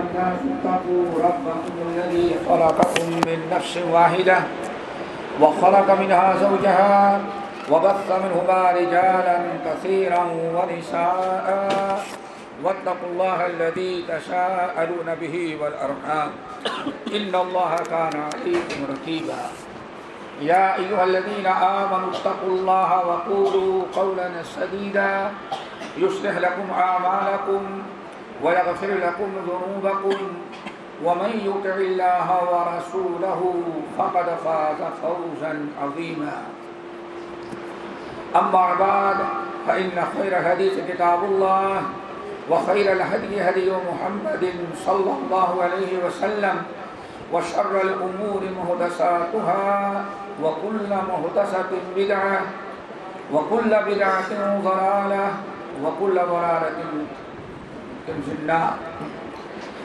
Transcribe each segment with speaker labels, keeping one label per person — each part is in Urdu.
Speaker 1: الناس اتقوا ربكم الذي خلقكم من نفس واحدة وخلق منها زوجها وبث منهما رجالا كثيرا ونساء واتقوا الله الذي تساءلون به والأرحام إن الله كان عليكم ركيبا يا أيها الذين آمنوا اتقوا الله وقولوا قولا سديدا يصلح لكم أعمالكم ويغفر لكم ذنوبكم ومن يطع الله ورسوله فقد فاز فوزا عظيما. أما بعد، فإن خير الحديث كتاب الله، وخير الهدي هدي محمد صلى الله عليه وسلم، وشر الأمور مهدساتها، وكل مهدسة بدعة، وكل بدعة ضلالة، وكل ضلالة في النار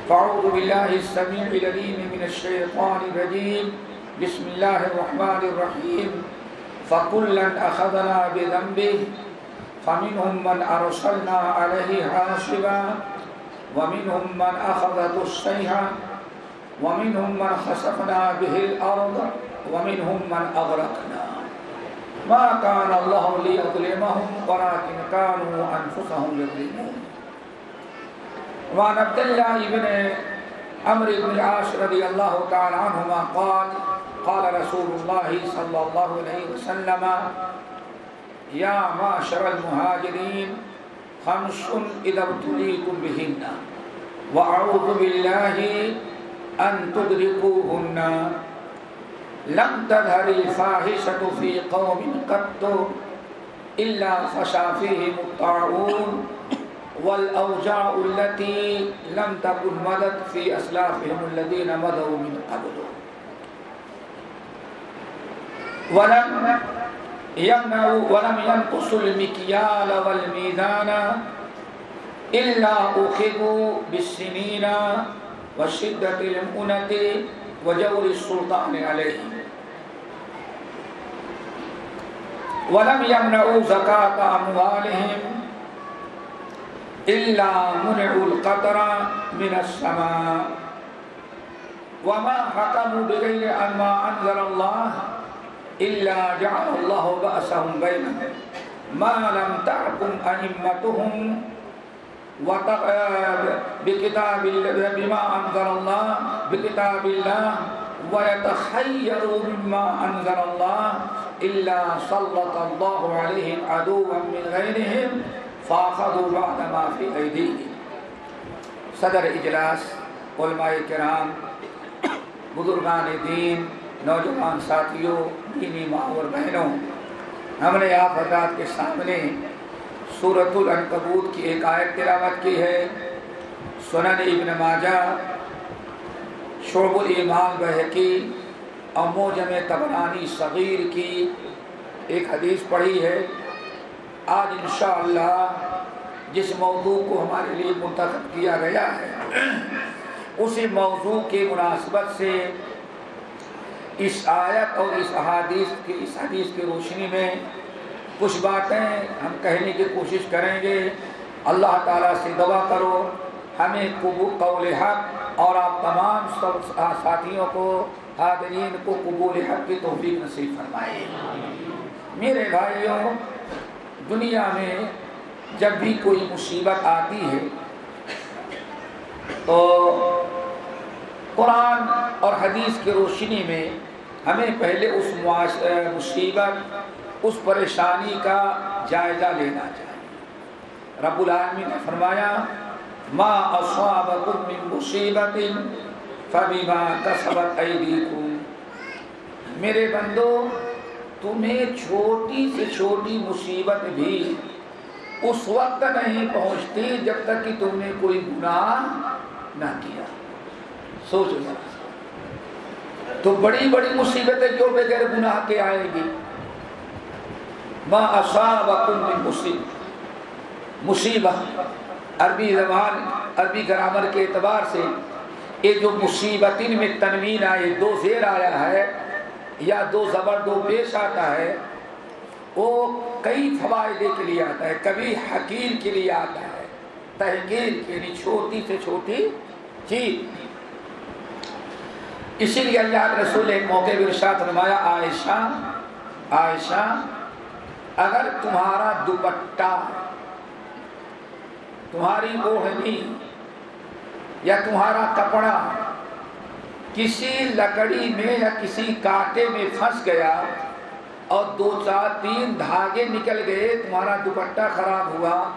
Speaker 1: فأعوذ بالله السميع العليم من الشيطان الرجيم. بسم الله الرحمن الرحيم. فكلا أخذنا بذنبه، فمنهم من أرسلنا عليه حاصبا، ومنهم من أخذت السيحة ومنهم من خسفنا به الأرض، ومنهم من أغرقنا. ما كان الله ليظلمهم، ولكن كانوا أنفسهم يظلمون. وعن عبد الله بن عمرو بن العاص رضي الله تعالى عنهما قال قال رسول الله صلى الله عليه وسلم، يا معشر المهاجرين، خمس إذا ابتليتم بهن، وأعوذ بالله أن تدركوهن. لم تظهر الفاحشة في قوم قط إلا فشى فيهم الطاعون والأوجاع التي لم تكن مدت في أسلافهم الذين مضوا من قبل. ولم يمنعوا ولم ينقصوا المكيال والميزان إلا أخذوا بالسنين وشدة المؤنة وجور السلطان عليهم. ولم يمنعوا زكاة أموالهم إلا منعوا القطر من السماء. وما حكموا بغير أن ما أنزل الله إلا جعل الله بأسهم بينهم. ما لم تحكم أئمتهم بكتاب بما أنزل الله بكتاب الله ويتخيروا مما أنزل الله إلا سلط الله عليهم عدوا من غيرهم فاخذوا بعد ما في أيديهم صدر اجلاس، علماء کرام، بزرگان دین، نوجوان ساتھیوں، دینی ماں اور بہنوں، ہم نے آپ حضرات کے سامنے سورت العنکبوت کی ایک آیت تلاوت کی ہے۔ سنن ابن ماجہ، شعب الایمان بحقی اور موجم تبرانی صغیر کی ایک حدیث پڑھی ہے۔ آج انشاءاللہ جس موضوع کو ہمارے لیے منتخب کیا گیا ہے، اسی موضوع کے مناسبت سے اس آیت اور اس احادیث کی اس حدیث کی روشنی میں کچھ باتیں ہم کہنے کی کوشش کریں گے۔ اللہ تعالیٰ سے دعا کرو، ہمیں قبول حق اور آپ تمام ساتھیوں کو، حاضرین کو قبول حق کی توفیق نصیب فرمائے۔ میرے بھائیوں دنیا میں جب بھی کوئی مصیبت آتی ہے تو قرآن اور حدیث کی روشنی میں ہمیں پہلے اس مصیبت، اس پریشانی کا جائزہ لینا چاہیے۔ رب العالمین نے فرمایا، ما اصابکم من مصیبت فبما کسبت ایدیکم میرے بندو تمہیں چھوٹی سے چھوٹی مصیبت بھی اس وقت نہیں پہنچتی جب تک کہ تم نے کوئی گناہ نہ کیا۔ سوچو ذرا۔ تو بڑی بڑی مصیبتیں کیوں بغیر گناہ کے آئے گی؟ ماں اصابکم من مصیبت۔ مصیبت عربی زبان، عربی گرامر کے اعتبار سے یہ جو مصیبتین میں تنوین آئے، دو زیر آیا ہے یا دو زبر دو پیش آتا ہے، وہ کئی فوائدے کے لیے آتا ہے، کبھی حقیر کے لیے آتا ہے، تحقیر کے لیے، چھوٹی سے چھوٹی جی اسی لیے اللہ کے رسول ایک موقع بھی ارشاد نمایا عائشہ عائشہ اگر تمہارا دوپٹہ، تمہاری اوڑھنی یا تمہارا کپڑا کسی لکڑی میں یا کسی کانٹے میں پھنس گیا اور دو چار تین دھاگے نکل گئے، تمہارا دوپٹہ خراب ہوا۔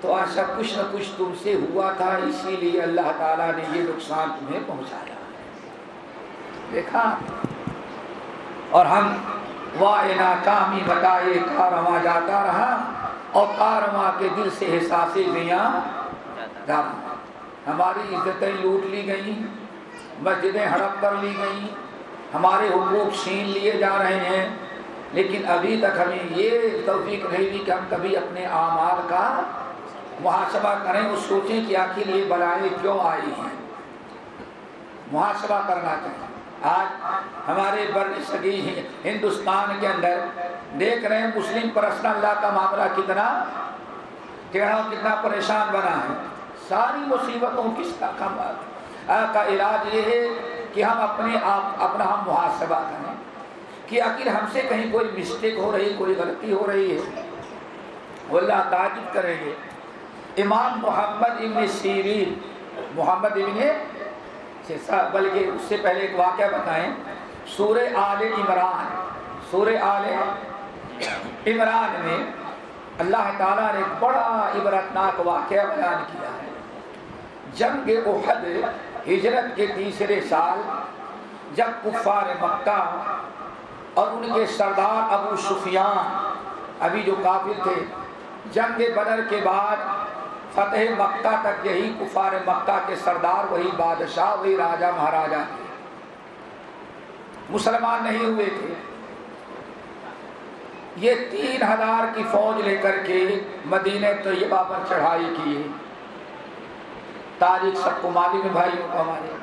Speaker 1: تو ایسا کچھ نہ کچھ تم سے ہوا تھا، اسی لیے اللہ تعالیٰ نے یہ نقصان تمہیں پہنچایا۔ دیکھا؟ اور ہم واہ ناکامی بتائے، کارواں جاتا رہا اور کارواں کے دل سے احساس دیا ہماری عزتیں لوٹ لی گئیں۔ مسجدیں ہڑپ کر لی گئیں۔ ہمارے حقوق چھین لیے جا رہے ہیں۔ لیکن ابھی تک ہمیں یہ توفیق نہیں دی کہ ہم کبھی اپنے اعمال کا محاسبہ کریں اور سوچیں کہ آخر یہ بلائیں کیوں آئی ہیں۔ محاسبہ کرنا چاہیے۔ آج ہمارے بر صغیر ہندوستان کے اندر دیکھ رہے ہیں مسلم پرسن اللہ کا معاملہ کتنا ٹیڑھا کتنا پریشان بنا ہے۔ ساری مصیبتوں کس کا کم کا علاج یہ ہے کہ ہم اپنے آپ اپنا ہم محاسبہ کریں کہ آخر ہم سے کہیں کوئی مسٹیک ہو رہی کوئی غلطی ہو رہی ہے۔ وہ اللہ تعجب کریں گے۔ امام محمد ابن سیرین، محمد ابن بلکہ اس سے پہلے ایک واقعہ بتائیں۔ سورہ آل عمران، سورہ آل عمران میں اللہ تعالیٰ نے ایک بڑا عبرتناک واقعہ بیان کیا ہے۔ جنگ احد ہجرت کے تیسرے سال جب کفار مکہ اور ان کے سردار ابو سفیان، ابھی جو کافر تھے، جنگ بدر کے بعد فتح مکہ تک یہی کفار مکہ کے سردار، وہی بادشاہ، وہی راجا مہاراجا تھے۔ مسلمان نہیں ہوئے تھے۔ یہ تین ہزار کی فوج لے کر کے مدینہ طیبہ پر چڑھائی کی۔ تاریخ سب کو معلوم بھائیوں کو ہمارے۔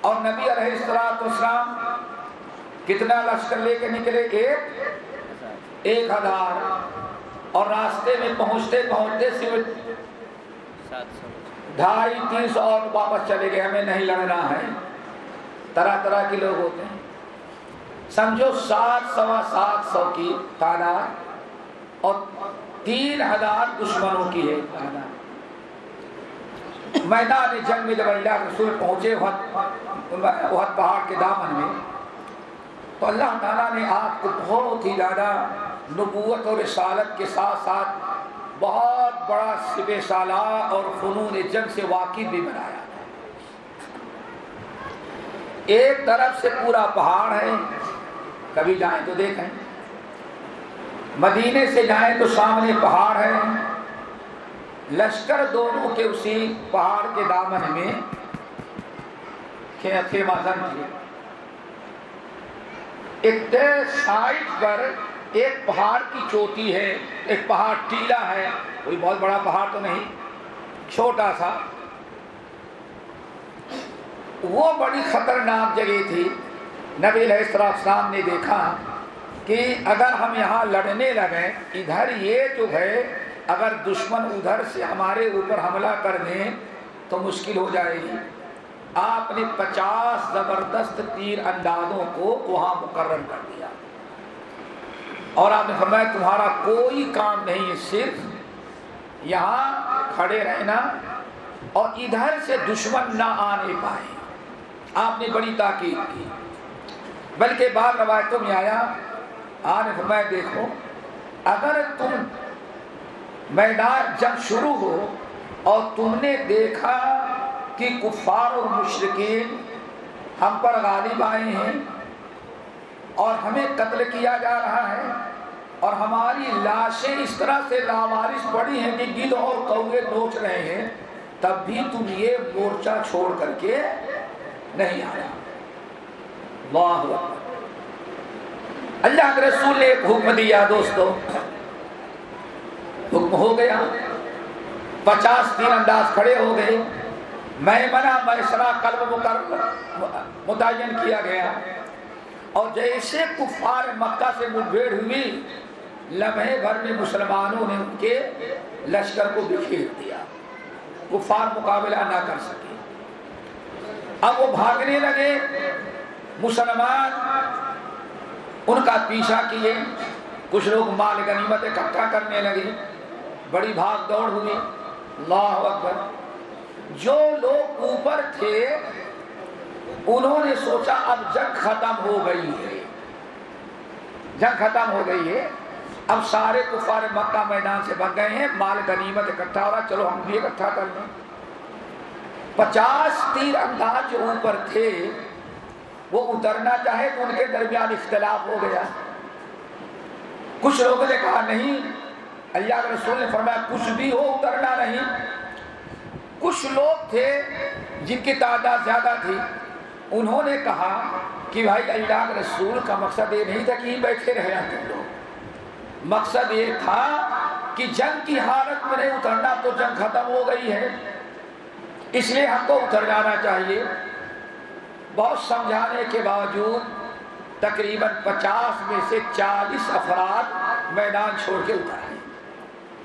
Speaker 1: اور نبی علیہ السلام اسلام کتنا لشکر لے کے نکلے؟ ایک۔ ایک ہزار۔ اور راستے میں پہنچتے پہنچتے صرف ڈھائی، تین سو اور واپس چلے گئے۔ ہمیں نہیں لڑنا ہے۔ طرح طرح کے لوگ ہوتے ہیں۔ سمجھو سات سوا سات سو کی تعداد اور تین ہزار دشمنوں کی ہے۔ تعداد میدان جنگ میں جب اللہ رسول پہنچے وحد پہاڑ کے دامن میں، تو اللہ تعالیٰ نے آپ کو بہت ہی زیادہ نبوت اور رسالت کے ساتھ ساتھ بہت بڑا سب سالہ اور فنون جنگ سے واقف بھی بنایا ایک طرف سے پورا پہاڑ ہے، کبھی جائیں تو دیکھیں، مدینے سے جائیں تو سامنے پہاڑ ہے۔ لشکر دونوں کے اسی پہاڑ کے دامن میں خیمہ زن کیا ایک سائڈ پر ایک پہاڑ کی چوٹی ہے، ایک پہاڑ ٹیلا ہے۔ کوئی بہت بڑا پہاڑ تو نہیں، چھوٹا سا۔ وہ بڑی خطرناک جگہ تھی۔ نبی علیہ السلام نے دیکھا کہ اگر ہم یہاں لڑنے لگے، ادھر یہ جو ہے اگر دشمن ادھر سے ہمارے اوپر حملہ کر دیں تو مشکل ہو جائے گی۔ آپ نے پچاس زبردست تیر اندازوں کو وہاں مقرر کر دیا۔ اور آپ نے فرمایا تمہارا کوئی کام نہیں ہے صرف یہاں کھڑے رہنا اور ادھر سے دشمن نہ آنے پائے۔ آپ نے بڑی تاکید کی۔ بلکہ بعض روایتوں میں آیا، آپ نے فرمایا دیکھو، اگر تم میدان جب شروع ہو اور تم نے دیکھا کہ کفار اور مشرقین ہم پر غالب آئے ہیں اور ہمیں قتل کیا جا رہا ہے اور ہماری لاشیں اس طرح سے لاوارش پڑی ہیں کہ گد اور کوے نوچ رہے ہیں، تب بھی تم یہ مورچہ چھوڑ کر کے نہیں آیا۔ اللہ اللہ کے رسول نے ایک حکم دیا دوستو حکم ہو گیا۔ پچاس تین انداز کھڑے ہو گئے۔ میں منا میسرا قلب متعین کیا گیا۔ اور جیسے کفار مکہ سے مٹبھیڑ ہوئی، لمحے بھر میں مسلمانوں نے ان کے لشکر کو بکھیر دیا۔ کفار مقابلہ نہ کر سکے۔ اب وہ بھاگنے لگے۔ مسلمان ان کا پیچھا کیے۔ کچھ لوگ مال غنیمت اکٹھا کرنے لگے۔ بڑی بھاگ دوڑ ہوئی۔ اللہ اکبر۔ جو لوگ اوپر تھے، انہوں نے سوچا اب جنگ ختم ہو گئی ہے۔ جنگ ختم ہو گئی ہے۔ اب سارے کفار مکہ میدان سے بھگ گئے ہیں۔ مال غنیمت اکٹھا ہو رہا چلو ہم بھی اکٹھا کر لیں۔ پچاس تیر انداز جو اوپر تھے، وہ اترنا چاہے تو ان کے درمیان اختلاف ہو گیا۔ کچھ لوگوں نے کہا، نہیں اللہ کے رسول نے فرمایا، کچھ بھی ہو، اترنا نہیں۔ کچھ لوگ تھے جن کی تعداد زیادہ تھی۔ انہوں نے کہا کہ بھائی، اللہ کے رسول کا مقصد یہ نہیں تھا کہ بیٹھے رہے تم لوگ۔ مقصد یہ تھا کہ جنگ کی حالت میں نہیں اترنا تو جنگ ختم ہو گئی ہے۔ اس لیے ہم کو اتر جانا چاہیے۔ بہت سمجھانے کے باوجود تقریباً پچاس میں سے چالیس افراد میدان چھوڑ کے اترے۔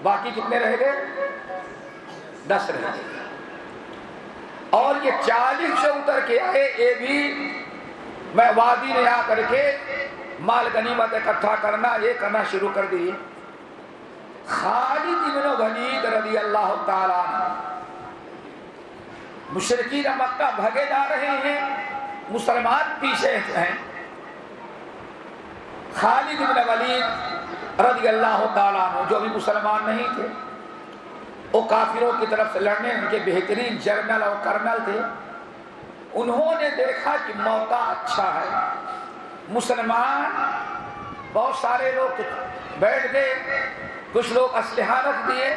Speaker 1: باقی کتنے رہ گئے؟ دس رہ گئے۔ اور یہ چالیس سے اتر کے آئے، یہ بھی میں وادی میں آ کر کے مال غنیمت اکٹھا کرنا، یہ کرنا شروع کر دیے خالد ابن ولید رضی اللہ تعالیٰ مشرقین مکہ بھگے جا رہے ہیں، مسلمان پیچھے ہیں۔ خالد ابن ولید رضی اللہ تعالیٰ جو بھی مسلمان نہیں تھے، وہ کافروں کی طرف سے لڑنے، ان کے بہترین جرنل اور کرنل تھے۔ انہوں نے دیکھا کہ موقع اچھا ہے۔ مسلمان بہت سارے لوگ بیٹھ گئے، کچھ لوگ اسلحہ رکھ دیے،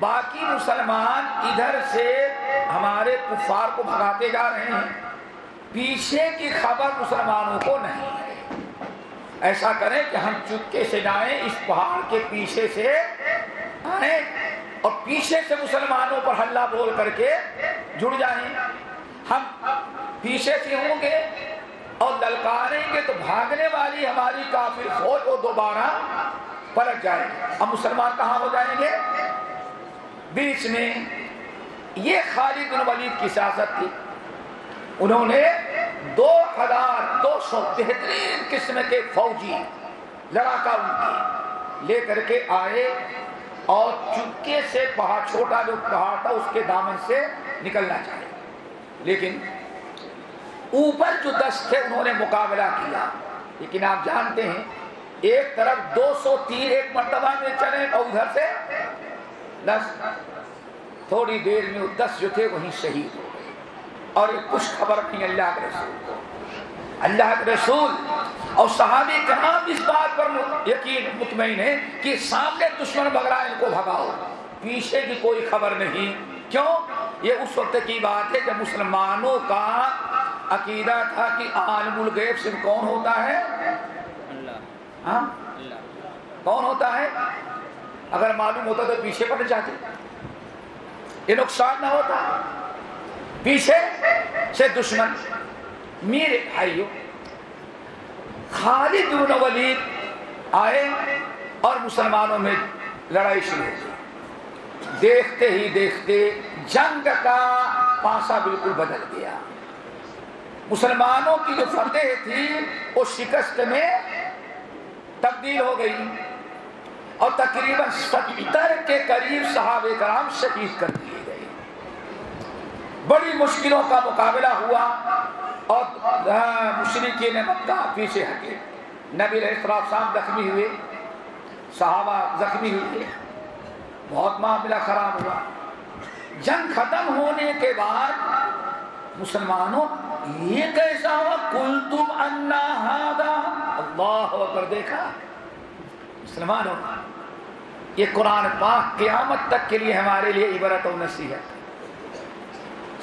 Speaker 1: باقی مسلمان ادھر سے ہمارے کفار کو بھگاتے جا رہے ہیں۔ پیچھے کی خبر مسلمانوں کو نہیں۔ ہے ایسا کریں کہ ہم چپکے سے جائیں، اس پہاڑ کے پیچھے سے آئیں اور پیچھے سے مسلمانوں پر حلہ بول کر کے جڑ جائیں۔ ہم پیچھے سے ہوں گے اور للکاریں گے تو بھاگنے والی ہماری کافی فوج وہ دوبارہ پلٹ جائے گی ہم مسلمان کہاں ہو جائیں گے؟ بیچ میں۔ یہ خالد بن ولید کی سیاست تھی۔ انہوں نے دو ہزار دو سو بہترین قسم کے فوجی لڑاکا ان کی لے کر کے آئے اور چپکے سے پہاڑ چھوٹا جو پہاڑ تھا، اس کے دامن سے نکلنا چاہے۔ لیکن اوپر جو دس تھے، انہوں نے مقابلہ کیا۔ لیکن آپ جانتے ہیں، ایک طرف دو سو تیر ایک مرتبہ میں چلے اور ادھر سے دس۔ تھوڑی دیر میں دس جو تھے، وہیں شہید ہو اور ایک کچھ خبر نہیں اللہ کے رسول کو۔ اللہ کے رسول اور صحابی کرام اس بات پر یقین مطمئن ہے کہ سامنے دشمن بگڑا ان کو بھگاؤ۔ پیچھے کی کوئی خبر نہیں۔ کیوں؟ یہ اس وقت کی بات ہے جب مسلمانوں کا عقیدہ تھا کہ عالم الغیب سے کون ہوتا ہے؟ اللہ ہاں؟ کون ہوتا ہے؟ اگر معلوم ہوتا تو پیچھے پڑ جاتے یہ نقصان نہ ہوتا۔ پیچھے سے دشمن، میرے بھائیوں خالد بن ولید آئے اور مسلمانوں میں لڑائی شروع ہو دیکھتے ہی دیکھتے جنگ کا پاسا بالکل بدل گیا۔ مسلمانوں کی جو فتح تھی وہ شکست میں تبدیل ہو گئی اور تقریباً ستر کے قریب صحابہ کرام شہید کر دیے۔ بڑی مشکلوں کا مقابلہ ہوا اور مشرقی نے مکہ پیچھے ہٹے۔ نبی علیہ السلام زخمی ہوئے، صحابہ زخمی ہوئے۔ بہت معاملہ خراب ہوا۔ جنگ ختم ہونے کے بعد مسلمانوں، یہ کیسا ہوا؟ کل تم انا اللہ اکبر، دیکھا؟ مسلمانوں، یہ قرآن پاک قیامت تک کے لیے ہمارے لیے عبرت و نصیحت۔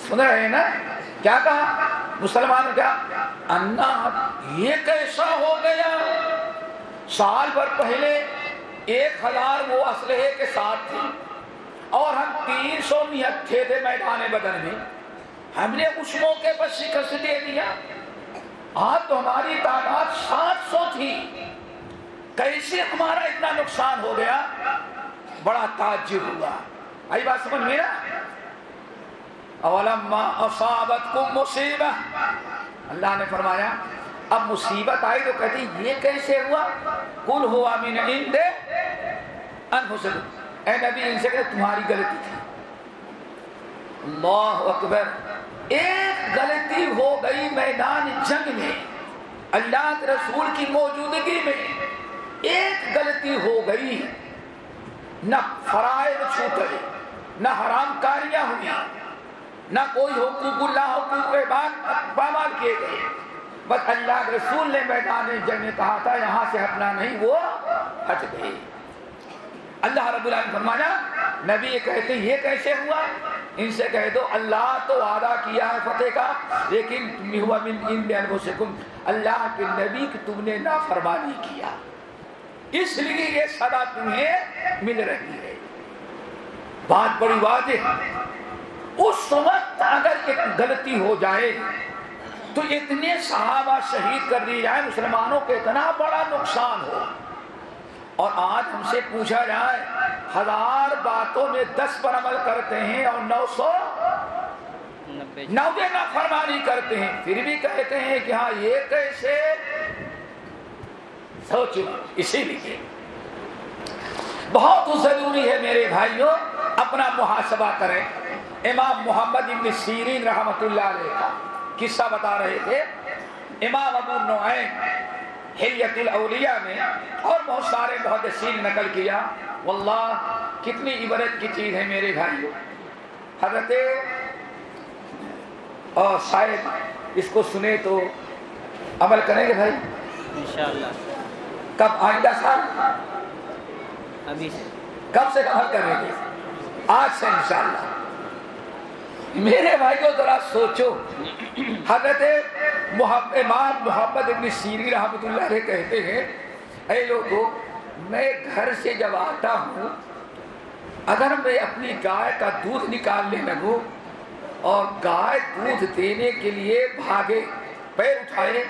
Speaker 1: سن رہے ہیں نا؟ کیا کہا؟ مسلمان کیا انا، یہ کیسا ہو گیا؟ سال بھر پہلے ایک ہزار وہ اسلحے کے ساتھ تھی اور ہم تین سو تھے میدان بدن میں۔ ہم نے اس موقع پر شکست دے دیا۔ آج تو ہماری تعداد سات سو تھی۔ کیسے ہمارا اتنا نقصان ہو گیا؟ بڑا تعجب ہوا۔ آئی بات سمجھ میرا اولما اصابت کو مصیبت اللہ نے فرمایا، اب مصیبت آئی تو کہتی، یہ کیسے ہوا؟ کل ہوا من عند انفسکم اے نبی، ان سے کہ تمہاری غلطی تھی۔ اللہ اکبر۔ ایک غلطی ہو گئی میدان جنگ میں، اللہ کے رسول کی موجودگی میں۔ ایک غلطی ہو گئی۔ نہ فرائض چھوٹے، نہ حرام کاریاں ہوئی۔ نہ کوئی حقوق اللہ، حقوق بات پامال کیے گئے۔ بس اللہ رسول نے میدان جنگ میں کہا تھا، یہاں سے ہٹنا نہیں، وہ ہٹ گئے۔ اللہ رب العالمین فرمایا، نبی یہ کہتے، یہ کیسے ہوا؟ ان سے کہہ دو، اللہ تو وعدہ کیا ہے فتح کا، لیکن ہوا من ان بانفسکم اللہ کے نبی کی تم نے نافرمانی کیا۔ اس لیے یہ صدا تمہیں مل رہی ہے۔ بات بڑی واضح اس وقت اگر ایک غلطی ہو جائے تو اتنے صحابہ شہید کر دیے جائے مسلمانوں کے اتنا بڑا نقصان ہو۔ اور آج ہم سے پوچھا جائے، ہزار باتوں میں دس پر عمل کرتے ہیں اور نو سو نوے نہ فرمانی کرتے ہیں۔ پھر بھی کہتے ہیں کہ ہاں یہ کیسے؟ سوچو، اسی لیے۔ بہت ضروری ہے میرے بھائیوں، اپنا محاسبہ کریں۔ امام محمد ابن سیرین رحمت اللہ علیہ کا قصہ بتا رہے تھے۔ امام ابو نعیم حلیت الاولیاء میں اور بہت سارے محدثین نقل کیا۔ واللہ کتنی عبرت کی چیز ہے میرے بھائیوں حضرت اور شاید اس کو سنے تو عمل کریں گے بھائی؟
Speaker 2: انشاءاللہ۔
Speaker 1: کب آئندہ سال؟
Speaker 2: ابھی سے۔
Speaker 1: کب سے عمل کریں گے آج سے انشاءاللہ۔ میرے بھائی کو ذرا سوچو۔ حضرت محب، امام محمد ابن سیری رحمۃ اللہ علیہ کہتے ہیں، اے لوگوں، میں گھر سے جب آتا ہوں، اگر میں اپنی گائے کا دودھ نکالنے لگوں اور گائے دودھ دینے کے لیے بھاگے، پیر اٹھائے،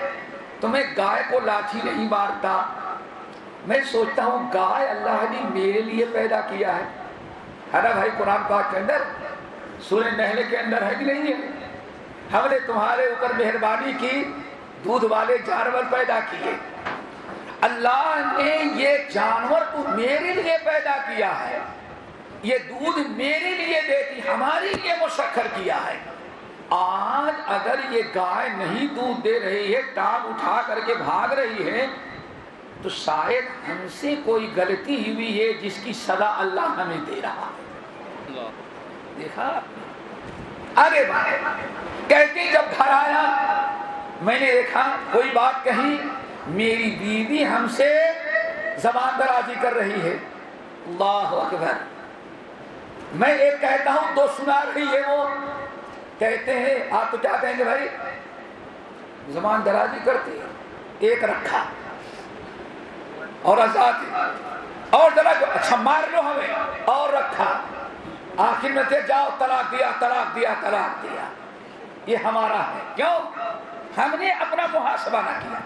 Speaker 1: تو میں گائے کو لاٹھی نہیں مارتا۔ میں سوچتا ہوں، گائے اللہ نے میرے لیے پیدا کیا ہے۔ ہے نا بھائی قرآن پاک کے اندر سورہ نہلے کے اندر ہے کہ نہیں ہے؟ ہم نے تمہارے اوپر مہربانی کی، دودھ والے جانور پیدا کیے۔ اللہ نے یہ جانور تو میرے لیے پیدا کیا ہے۔ یہ دودھ میرے لیے دیتی، ہماری لیے مسخر کیا ہے۔ آج اگر یہ گائے نہیں دودھ دے رہی ہے، ٹانگ اٹھا کر کے بھاگ رہی ہے، تو شاید ہم سے کوئی غلطی ہوئی ہے جس کی سزا اللہ ہمیں دے رہا ہے۔
Speaker 2: اللہ۔
Speaker 1: دیکھا آگے بڑھے کہتی جب گھر آیا، میں نے دیکھا کوئی بات کہی، میری بیوی ہم سے زبان درازی کر رہی ہے۔ اللہ اکبر۔ میں ایک کہتا ہوں، دو سنا رہی ہے وہ۔ کہتے ہیں، آپ تو کیا کہیں گے بھائی؟ زبان درازی کرتی ہے ایک رکھا۔ اور آزاد۔ اور ذرا اچھا مار لو ہمیں۔ اور رکھا۔ آخر میں سے جاؤ، طلاق دیا طلاق دیا طلاق دیا۔ یہ ہمارا ہے۔ کیوں؟ ہم نے اپنا محاسبہ نہ کیا۔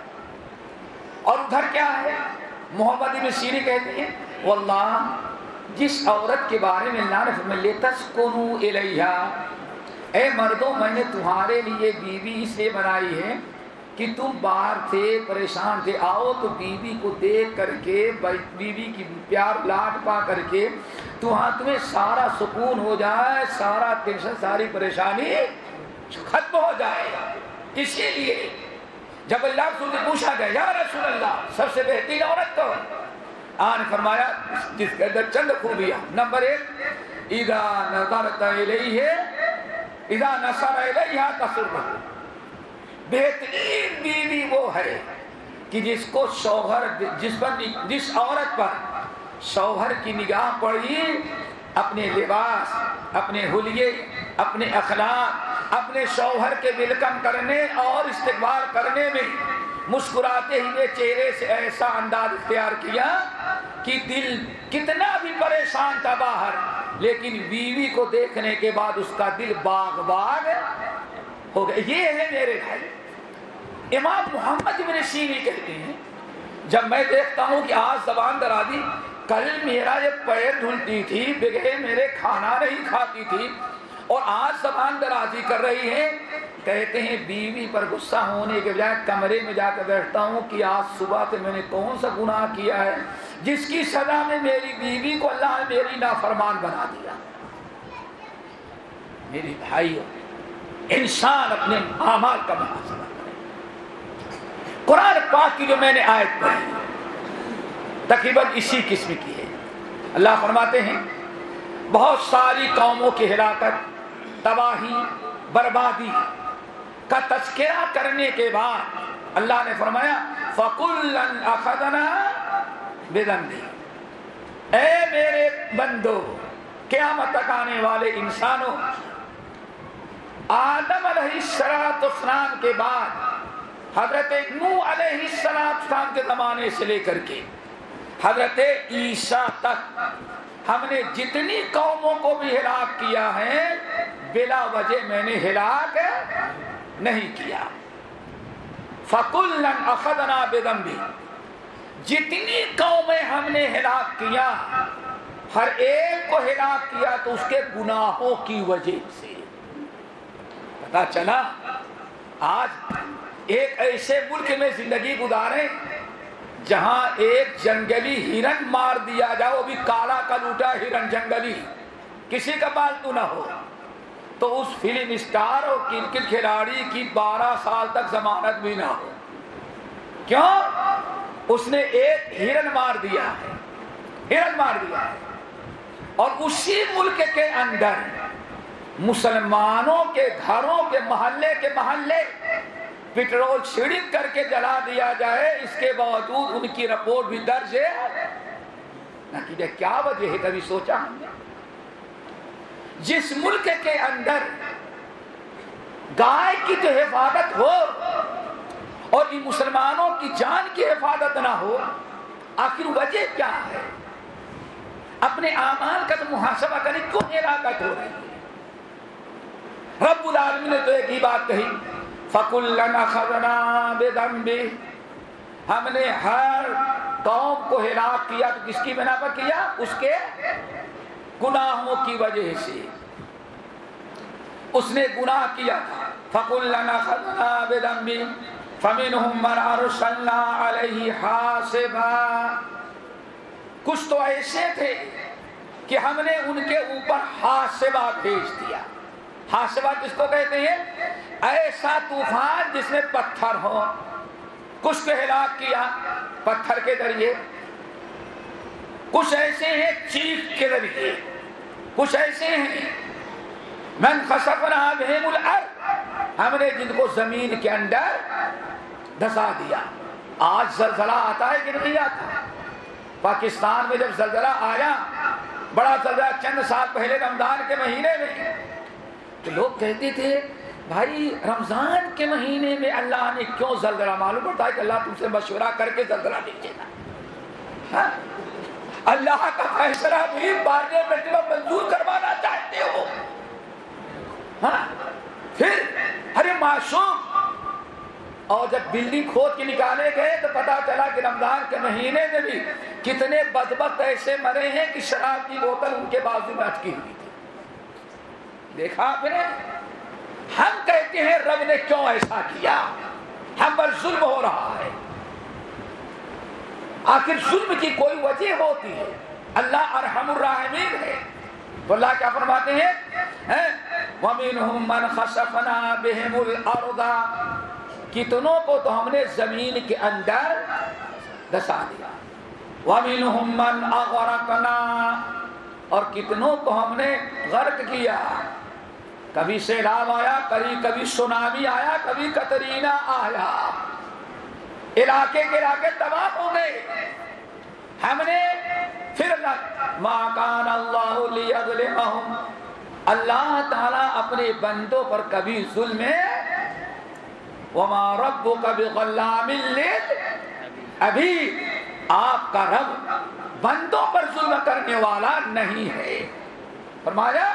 Speaker 1: اور ادھر کیا ہے؟ محمد ابن سیری کہتے ہیں، واللہ، جس عورت کے بارے میں اللہ نے فرمایا لتسکنوا الیہا اے مردوں، میں نے تمہارے لیے بیوی اس لیے بنائی ہے کہ تم باہر تھے، پریشان تھے۔ آؤ تو بیوی کو دیکھ کر کے، بیوی کی پیار لاٹ پا کر کے تو وہاں تمہیں سارا سکون ہو جائے، سارا ٹینشن ساری پریشانی ختم ہو جائے گا۔ اسی لیے جب اللہ رسول سے پوچھا گیا، یا رسول اللہ، سب سے بہترین عورت تو آن فرمایا، جس کے اندر چند خوبیاں۔ نمبر ایک، اذا نظرت الیہ، اذا نصر الیہ تسرہ بہترین بیوی وہ ہے کہ جس کو شوہر، جس پر، جس عورت پر شوہر کی نگاہ پڑی، اپنے لباس، اپنے حلیے، اپنے اخلاق، اپنے شوہر کے ویلکم کرنے اور استقبال کرنے میں مسکراتے ہوئے چہرے سے ایسا انداز اختیار کیا کہ دل کتنا بھی پریشان تھا باہر، لیکن بیوی کو دیکھنے کے بعد اس کا دل باغ باغ ہو گیا۔ یہ ہے میرے بھائی، امام محمد ابن سیری کہتے ہیں، جب میں دیکھتا ہوں کہ آج زبان درازی کل میرا یہ پیر دھلتی تھی، بغیر میرے کھانا نہیں کھاتی تھی۔ اور آج زبان درازی کر رہی ہے کہتے ہیں، بیوی پر غصہ ہونے کے بجائے کمرے میں جا کر بیٹھتا ہوں کہ آج صبح سے میں نے کون سا گناہ کیا ہے، جس کی سزا میں میری بیوی کو اللہ نے میری نافرمان بنا دیا۔ میری بھائی انسان اپنے اعمال کا محاسبہ کرے۔ قرآن پاک کی جو میں نے آیت پڑھی تقریباً اسی قسم کی ہے۔ اللہ فرماتے ہیں، بہت ساری قوموں کی ہلاکت، تباہی، بربادی کا تذکرہ کرنے کے بعد اللہ نے فرمایا فکل اے میرے بندو، قیامت تک آنے والے انسانوں، آدم علیہ السلام کے بعد، حضرت نو علیہ السلام کے زمانے سے لے کر کے حضرت عیسیٰ تک ہم نے جتنی قوموں کو بھی ہلاک کیا ہے، بلا وجہ میں نے ہلاک نہیں کیا۔ فکل اخدنا بیدم بھی جتنی قومیں ہم نے ہلاک کیا، ہر ایک کو ہلاک کیا تو اس کے گناہوں کی وجہ سے۔ پتا چلا، آج ایک ایسے ملک میں زندگی گزارے جہاں ایک جنگلی ہرن مار دیا جائے، وہ بھی کالا کا لوٹا ہرن جنگلی۔ کسی کا پالتو نہ ہو۔ تو اس فلم اسٹار اور کرکٹ کھلاڑی کی بارہ سال تک ضمانت بھی نہ ہو۔ کیوں؟ اس نے ایک ہرن مار دیا ہے۔ ہرن مار دیا ہے۔ اور اسی ملک کے اندر مسلمانوں کے گھروں کے محلے کے محلے پٹرول چھڑک کر کے جلا دیا جائے، اس کے باوجود ان کی رپورٹ بھی درج ہے۔ نہ کیا وجہ ہے کبھی سوچا ہم نے؟ جس ملک کے اندر گائے کی جو حفاظت ہو اور ان مسلمانوں کی جان کی حفاظت نہ ہو، آخر وجہ کیا ہے؟ اپنے اعمال کا تو محاسبہ کریں کیوں ہلاکت ہو رہی ہے؟ رب العالمین نے تو ایک ہی بات کہی فکل خرنا بے ہم نے ہر قوم کو ہلاک کیا تو کس کی بنا پر کیا؟ اس کے گناہوں کی وجہ سے۔ اس نے گناہ کیا تھا۔ فکل لنا خرنا بے دمبی فمنهم علیہ حاسبا۔ کچھ تو ایسے تھے کہ ہم نے ان کے اوپر حاسبہ بھیج دیا۔ حاسبہ کس کو کہتے ہیں؟ ایسا طوفان جس میں پتھر ہو۔ کچھ کو ہلاک کیا پتھر کے ذریعے۔ کچھ ایسے ہیں چیخ کے ذریعے۔ کچھ ایسے ہیں۔ من خسفنا بهم الارض۔ ہم نے جن کو زمین کے اندر دھسا دیا۔ آج زلزلہ آتا ہے کہ نہیں آتا پاکستان میں جب زلزلہ آیا، بڑا زلزلہ چند سال پہلے رمضان کے مہینے میں۔ تو لوگ کہتے تھے، بھائی، رمضان کے مہینے میں اللہ نے کیوں زلزلہ؟ معلوم پڑتا ہے کہ اللہ تم سے مشورہ کر کے زلزلہ نہیں دینا ہاں؟ اللہ کا فیصلہ بھی پارلیمنٹ میں منظور کروانا چاہتے ہو۔ ہاں؟ پھر، ارے معصوم، اور جب بلڈنگ کھود کے نکالے گئے تو پتا چلا کہ رمضان کے مہینے میں بھی کتنے بدبخت ایسے مرے ہیں کہ شراب کی بوتل ان کے بازو میں اٹکی ہوئی تھی۔ دیکھا آپ نے؟ ہم کہتے ہیں رب نے کیوں ایسا کیا؟ ہم پر ظلم ہو رہا ہے۔ آخر ظلم کی کوئی وجہ ہوتی ہے؟ اللہ ارحم الراحمین ہے۔ تو اللہ کیا فرماتے ہیں؟ وَمِنْهُمْ مَنْ خَسَفْنَا بِهِمُ الْأَرْضَ۔ کتنوں کو تو ہم نے زمین کے اندر دسا دیا۔ وَمِنْهُمْ مَنْ أَغْرَقْنَا۔ اور کتنوں کو ہم نے غرق کیا۔ کبھی سیلاب آیا، کبھی کبھی سونامی آیا، کبھی کترینہ آیا۔ علاقے کے علاقے تباہ ہو گئے ہم نے پھر ما کان اللہ اللہ تعالیٰ اپنے بندوں پر کبھی ظلم وما ربک بغلام لل ابھی آپ کا رب بندوں پر ظلم کرنے والا نہیں ہے۔ فرمایا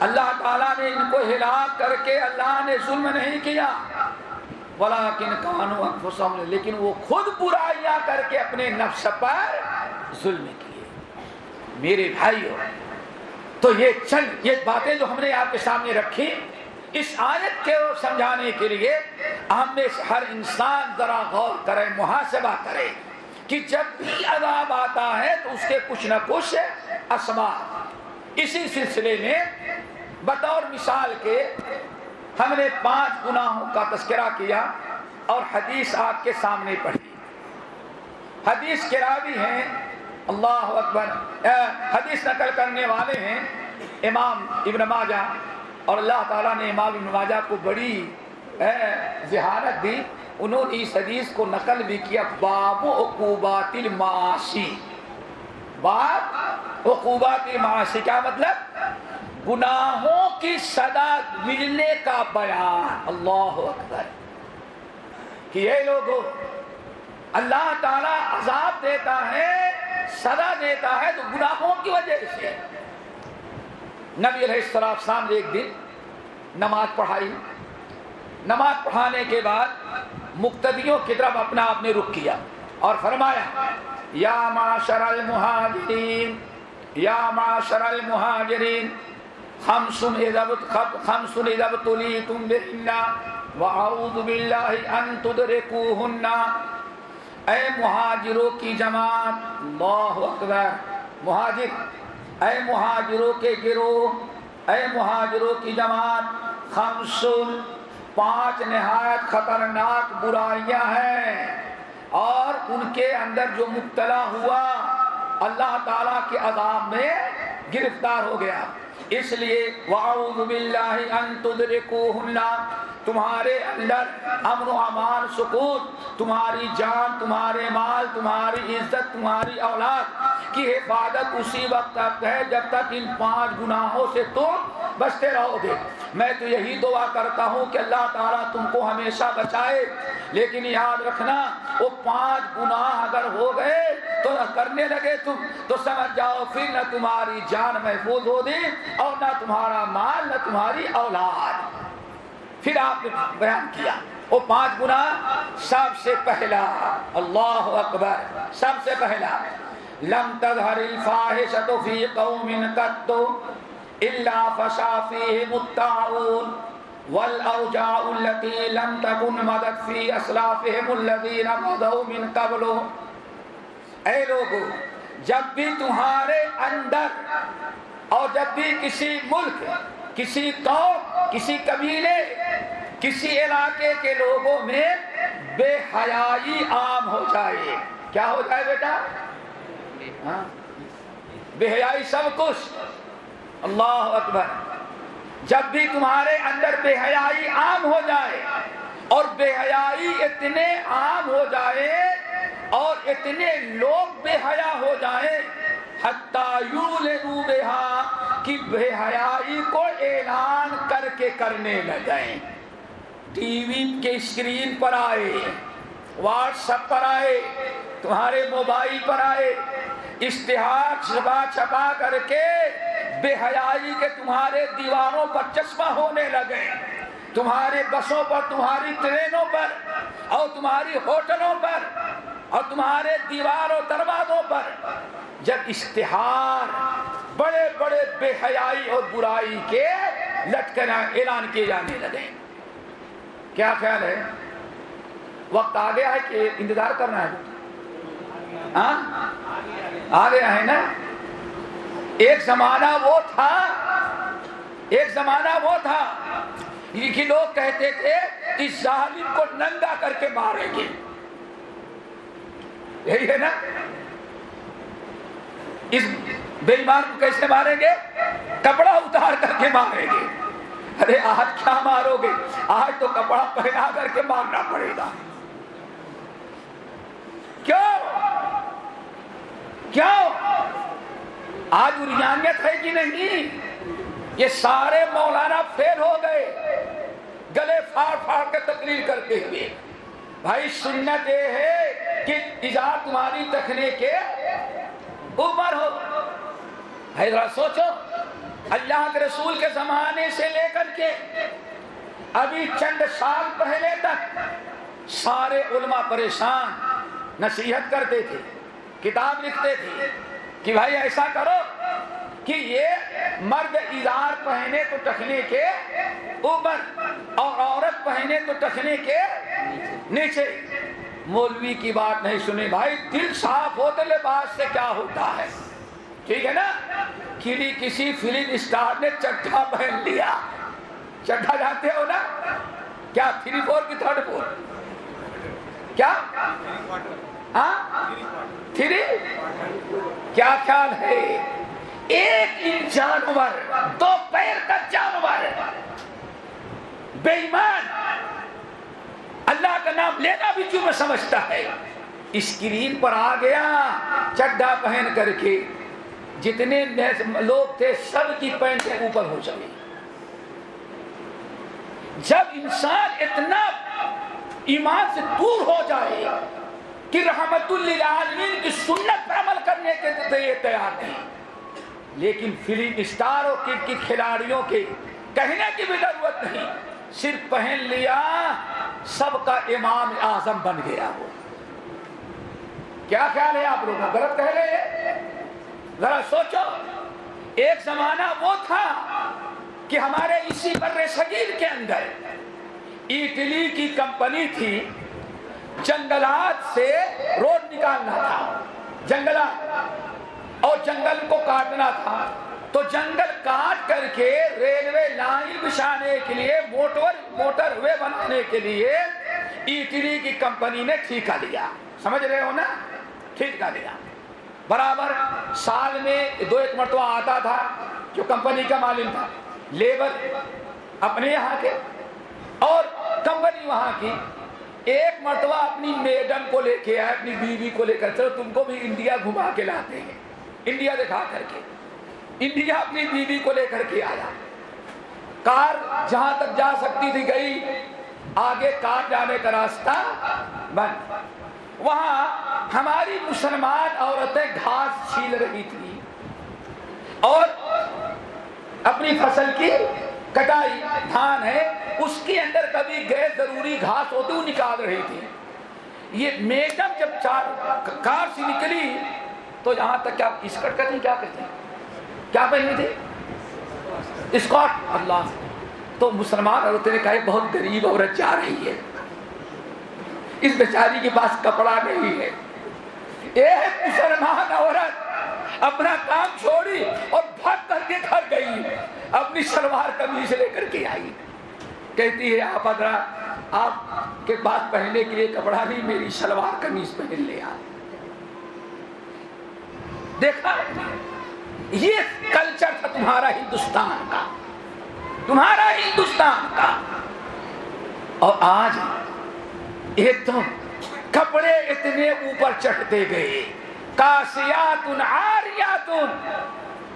Speaker 1: اللہ تعالیٰ نے ان کو ہلاک کر کے اللہ نے ظلم نہیں کیا۔ ولیکن کانو انفسهم لیکن وہ خود برائیاں کر کے اپنے نفس پر ظلم کیے۔ میرے بھائیو، تو یہ چند یہ باتیں جو ہم نے آپ کے سامنے رکھی، اس آیت کے سمجھانے کے لیے ہم میں سے ہر انسان ذرا غور کرے محاسبہ کرے کہ جب بھی عذاب آتا ہے تو اس کے کچھ نہ کچھ اسباب اسی سلسلے میں بطور مثال کے ہم نے پانچ گناہوں کا تذکرہ کیا اور حدیث آپ کے سامنے پڑھی۔ حدیث کے راوی ہیں، اللہ اکبر حدیث نقل کرنے والے ہیں، امام ابن ماجہ اور اللہ تعالیٰ نے امام ابن ماجہ کو بڑی ذہانت دی۔ انہوں نے اس حدیث کو نقل بھی کیا، باب عقوبات المعاشی باب عقوبات المعاشی کیا مطلب گناہوں کی صدا ملنے کا بیان۔ اللہ اکبر۔ کہ یہ لوگوں اللہ تعالیٰ عذاب دیتا ہے سزا دیتا ہے تو گناہوں کی وجہ سے۔ نبی علیہ السلام نے ایک دن نماز پڑھائی۔ نماز پڑھانے کے بعد مقتدیوں کی طرف اپنا آپ نے رخ کیا اور فرمایا یا معاشر المہاجرین، یا معاشر المہاجرین خمسن خمسن اذا ابتلیتم بہنہ وَأَعُوذُ بِاللَّهِ أَن تُدْرِكُوهُنَّ اے مہاجروں کی جماعت، اللہ اکبر، مہاجر، اے مہاجروں کے گروہ، اے مہاجروں کی جماعت خمسن پانچ نہایت خطرناک برائیاں ہیں۔ اور ان کے اندر جو مبتلا ہوا، اللہ تعالی کے عذاب میں گرفتار ہو گیا۔ اس لیے وَأَعُوذُ بِاللَّهِ أَن تمہارے اندر امن و امان سکون تمہاری جان، تمہارے مال، تمہاری عزت، تمہاری اولاد کی حفاظت اسی وقت تک ہے، جب تک ان پانچ گناہوں سے تم بچتے رہو گے۔ میں تو یہی دعا کرتا ہوں کہ اللہ تعالیٰ تم کو ہمیشہ بچائے۔ لیکن یاد رکھنا، وہ پانچ گناہ اگر ہو گئے تو نہ کرنے لگے تم۔ تو سمجھ جاؤ، پھر نہ تمہاری جان محفوظ ہو دی۔ اور نہ تمہارا مال، نہ تمہاری اولاد۔ پھر آپ نے بیان کیا، وہ پانچ گنا سب سے پہلا۔ اللہ اکبر، سب سے پہلا۔ لم تظہر الفاحشۃ فی قوم قط الا فشا فیہم الطاعون والاوجاع التي لم تكن مدد في اسلافهم الذين مضوا من قبل۔ اے لوگو، جب بھی تمہارے اندر اور جب بھی کسی ملک، کسی قوم، کسی قبیلے، کسی علاقے کے لوگوں میں بے حیائی عام ہو جائے، کیا ہو جائے بیٹا؟ ہاں؟ بے حیائی سب کچھ۔ اللہ اکبر۔ جب بھی تمہارے اندر بے حیائی عام ہو جائے اور بے حیائی اتنے عام ہو جائے اور اتنے لوگ بے حیا ہو جائیں کہ بے حیائی کو اعلان کر کے کرنے لگیں۔ ٹی وی کے اسکرین پر آئے واٹس ایپ پر آئے، تمہارے موبائل پر آئے، اشتہار چھپا چھپا کر کے بے حیائی کے تمہارے دیواروں پر چشمہ ہونے لگے۔ تمہارے بسوں پر، تمہاری ٹرینوں پر، اور تمہاری ہوٹلوں پر، اور تمہارے دیواروں دروازوں پر۔ جب اشتہار بڑے بڑے بے حیائی اور برائی کے لٹکنا اعلان کیے جانے لگے۔ کیا خیال ہے؟ وقت آ گیا ہے کہ انتظار کرنا ہے۔ ہاں؟ آ گیا ہے نا؟ ایک زمانہ وہ تھا، ایک زمانہ وہ تھا کہ لوگ کہتے تھے کہ ظالم کو ننگا کر کے ماریں گے۔ یہی ہے نا؟ اس بے ایمان کو کیسے ماریں گے؟ کپڑا اتار کر کے ماریں گے۔ ارے، آج کیا مارو گے؟ آج تو کپڑا پہنا کر کے مارنا پڑے گا۔ کیوں؟ کیوں؟ آج اریانیت ہے کہ نہیں؟ یہ سارے مولانا فیل ہو گئے۔ گلے پھاڑ پھاڑ کے تقریر کرتے ہوئے۔ بھائی، سنت یہ ہے کہ اجازت تمہاری تکھنے کے اوپر ہو۔ حیدرآباد سوچو، اللہ کے رسول کے زمانے سے لے کر کے ابھی چند سال پہلے تک سارے علماء پریشان، نصیحت کرتے تھے، کتاب لکھتے تھے کہ بھائی ایسا کرو کہ یہ مرد ادار پہنے تو ٹکنے کے اوپر اور عورت پہنے تو ٹکنے کے نیچے۔ مولوی کی بات نہیں سنی بھائی، دل صاف ہوتے لباس سے کیا ہوتا ہے؟ ٹھیک ہے نا؟ کسی کسی فلم اسٹار نے چٹھا پہن لیا۔ چٹھا جانتے ہو نا؟ کیا تھری فور کی تھرڈ فور؟ کیا؟ ہاں؟ تھری؟ کیا خیال ہے؟ ایک جانور دو پیر کا جانور۔ بے ایمان۔ اللہ کا نام لینا بھی کیوں میں سمجھتا ہے؟ اسکرین پر آ گیا، چڈا پہن کر کے جتنے لوگ تھے سب کی پینٹیں اوپر ہو چلی۔ جب انسان اتنا ایمان سے دور ہو جائے کہ رحمت للعالمین کی سنت پر عمل کرنے کے لیے تیار نہیں، لیکن فلم اسٹاروں کی کھلاڑیوں کے کہنے کی بھی ضرورت نہیں۔ صرف پہن لیا، سب کا امام اعظم بن گیا وہ۔ کیا خیال ہے آپ لوگ غلط کہہ رہے ذرا سوچو۔ ایک زمانہ وہ تھا کہ ہمارے اسی بر صغیر کے اندر اٹلی کی کمپنی تھی، جنگلات سے روڈ نکالنا تھا، جنگلات، اور جنگل کو کاٹنا تھا۔ تو جنگل کاٹ کر کے ریلوے لائن بچھانے کے لیے موٹر موٹر وے بنانے کے لیے اٹلی کی کمپنی نے ٹھیکا دیا سمجھ رہے ہو نا؟ ٹھیکا دیا برابر سال میں دو ایک مرتبہ آتا تھا جو کمپنی کا مالک تھا۔ لیبر اپنے یہاں کے اور کمپنی وہاں کی۔ ایک مرتبہ اپنی میڈم کو لے کے آئے، اپنی بیوی کو لے کر، چلو تم کو بھی انڈیا گھما کے لاتے ہیں۔ انڈیا دکھا کر کے۔ انڈیا اپنی بیوی کو لے کر کے آیا۔ کار جہاں تک جا سکتی تھی گئی، آگے کار جانے کا راستہ بند وہاں ہماری مسلمان عورتیں گھاس چھیل رہی تھی اور اپنی فصل کی کٹائی، دھان ہے، اس کے اندر کبھی گیس ضروری گھاس ہوتی، وہ نکال رہی تھی۔ یہ میڈم جب چار کار سے نکلی، تو یہاں تک کیا اسکٹ کرتے کیا کہتے ہیں؟ کیا پہنی تھی؟ اسکاٹ۔ اللہ۔ تو مسلمان عورتیں نے کہا بہت غریب عورت جا رہی ہے۔ اس بیچاری کے پاس کپڑا نہیں ہے۔ ایک مسلمان عورت، اپنا کام چھوڑی اور بھاگ کر کے گھر گئی۔ اپنی شلوار کمیز لے کر کے آئی۔ کہتی ہے، آپ ادرا آپ کے بعد پہننے کے لیے کپڑا نہیں، میری شلوار کمیز پہن لے آ۔ دیکھا یہ کلچر تھا تمہارا ہندوستان کا، تمہارا ہندوستان کا۔ اور آج ایک تو کپڑے اتنے اوپر چڑھتے گئے۔ کاسیات آریات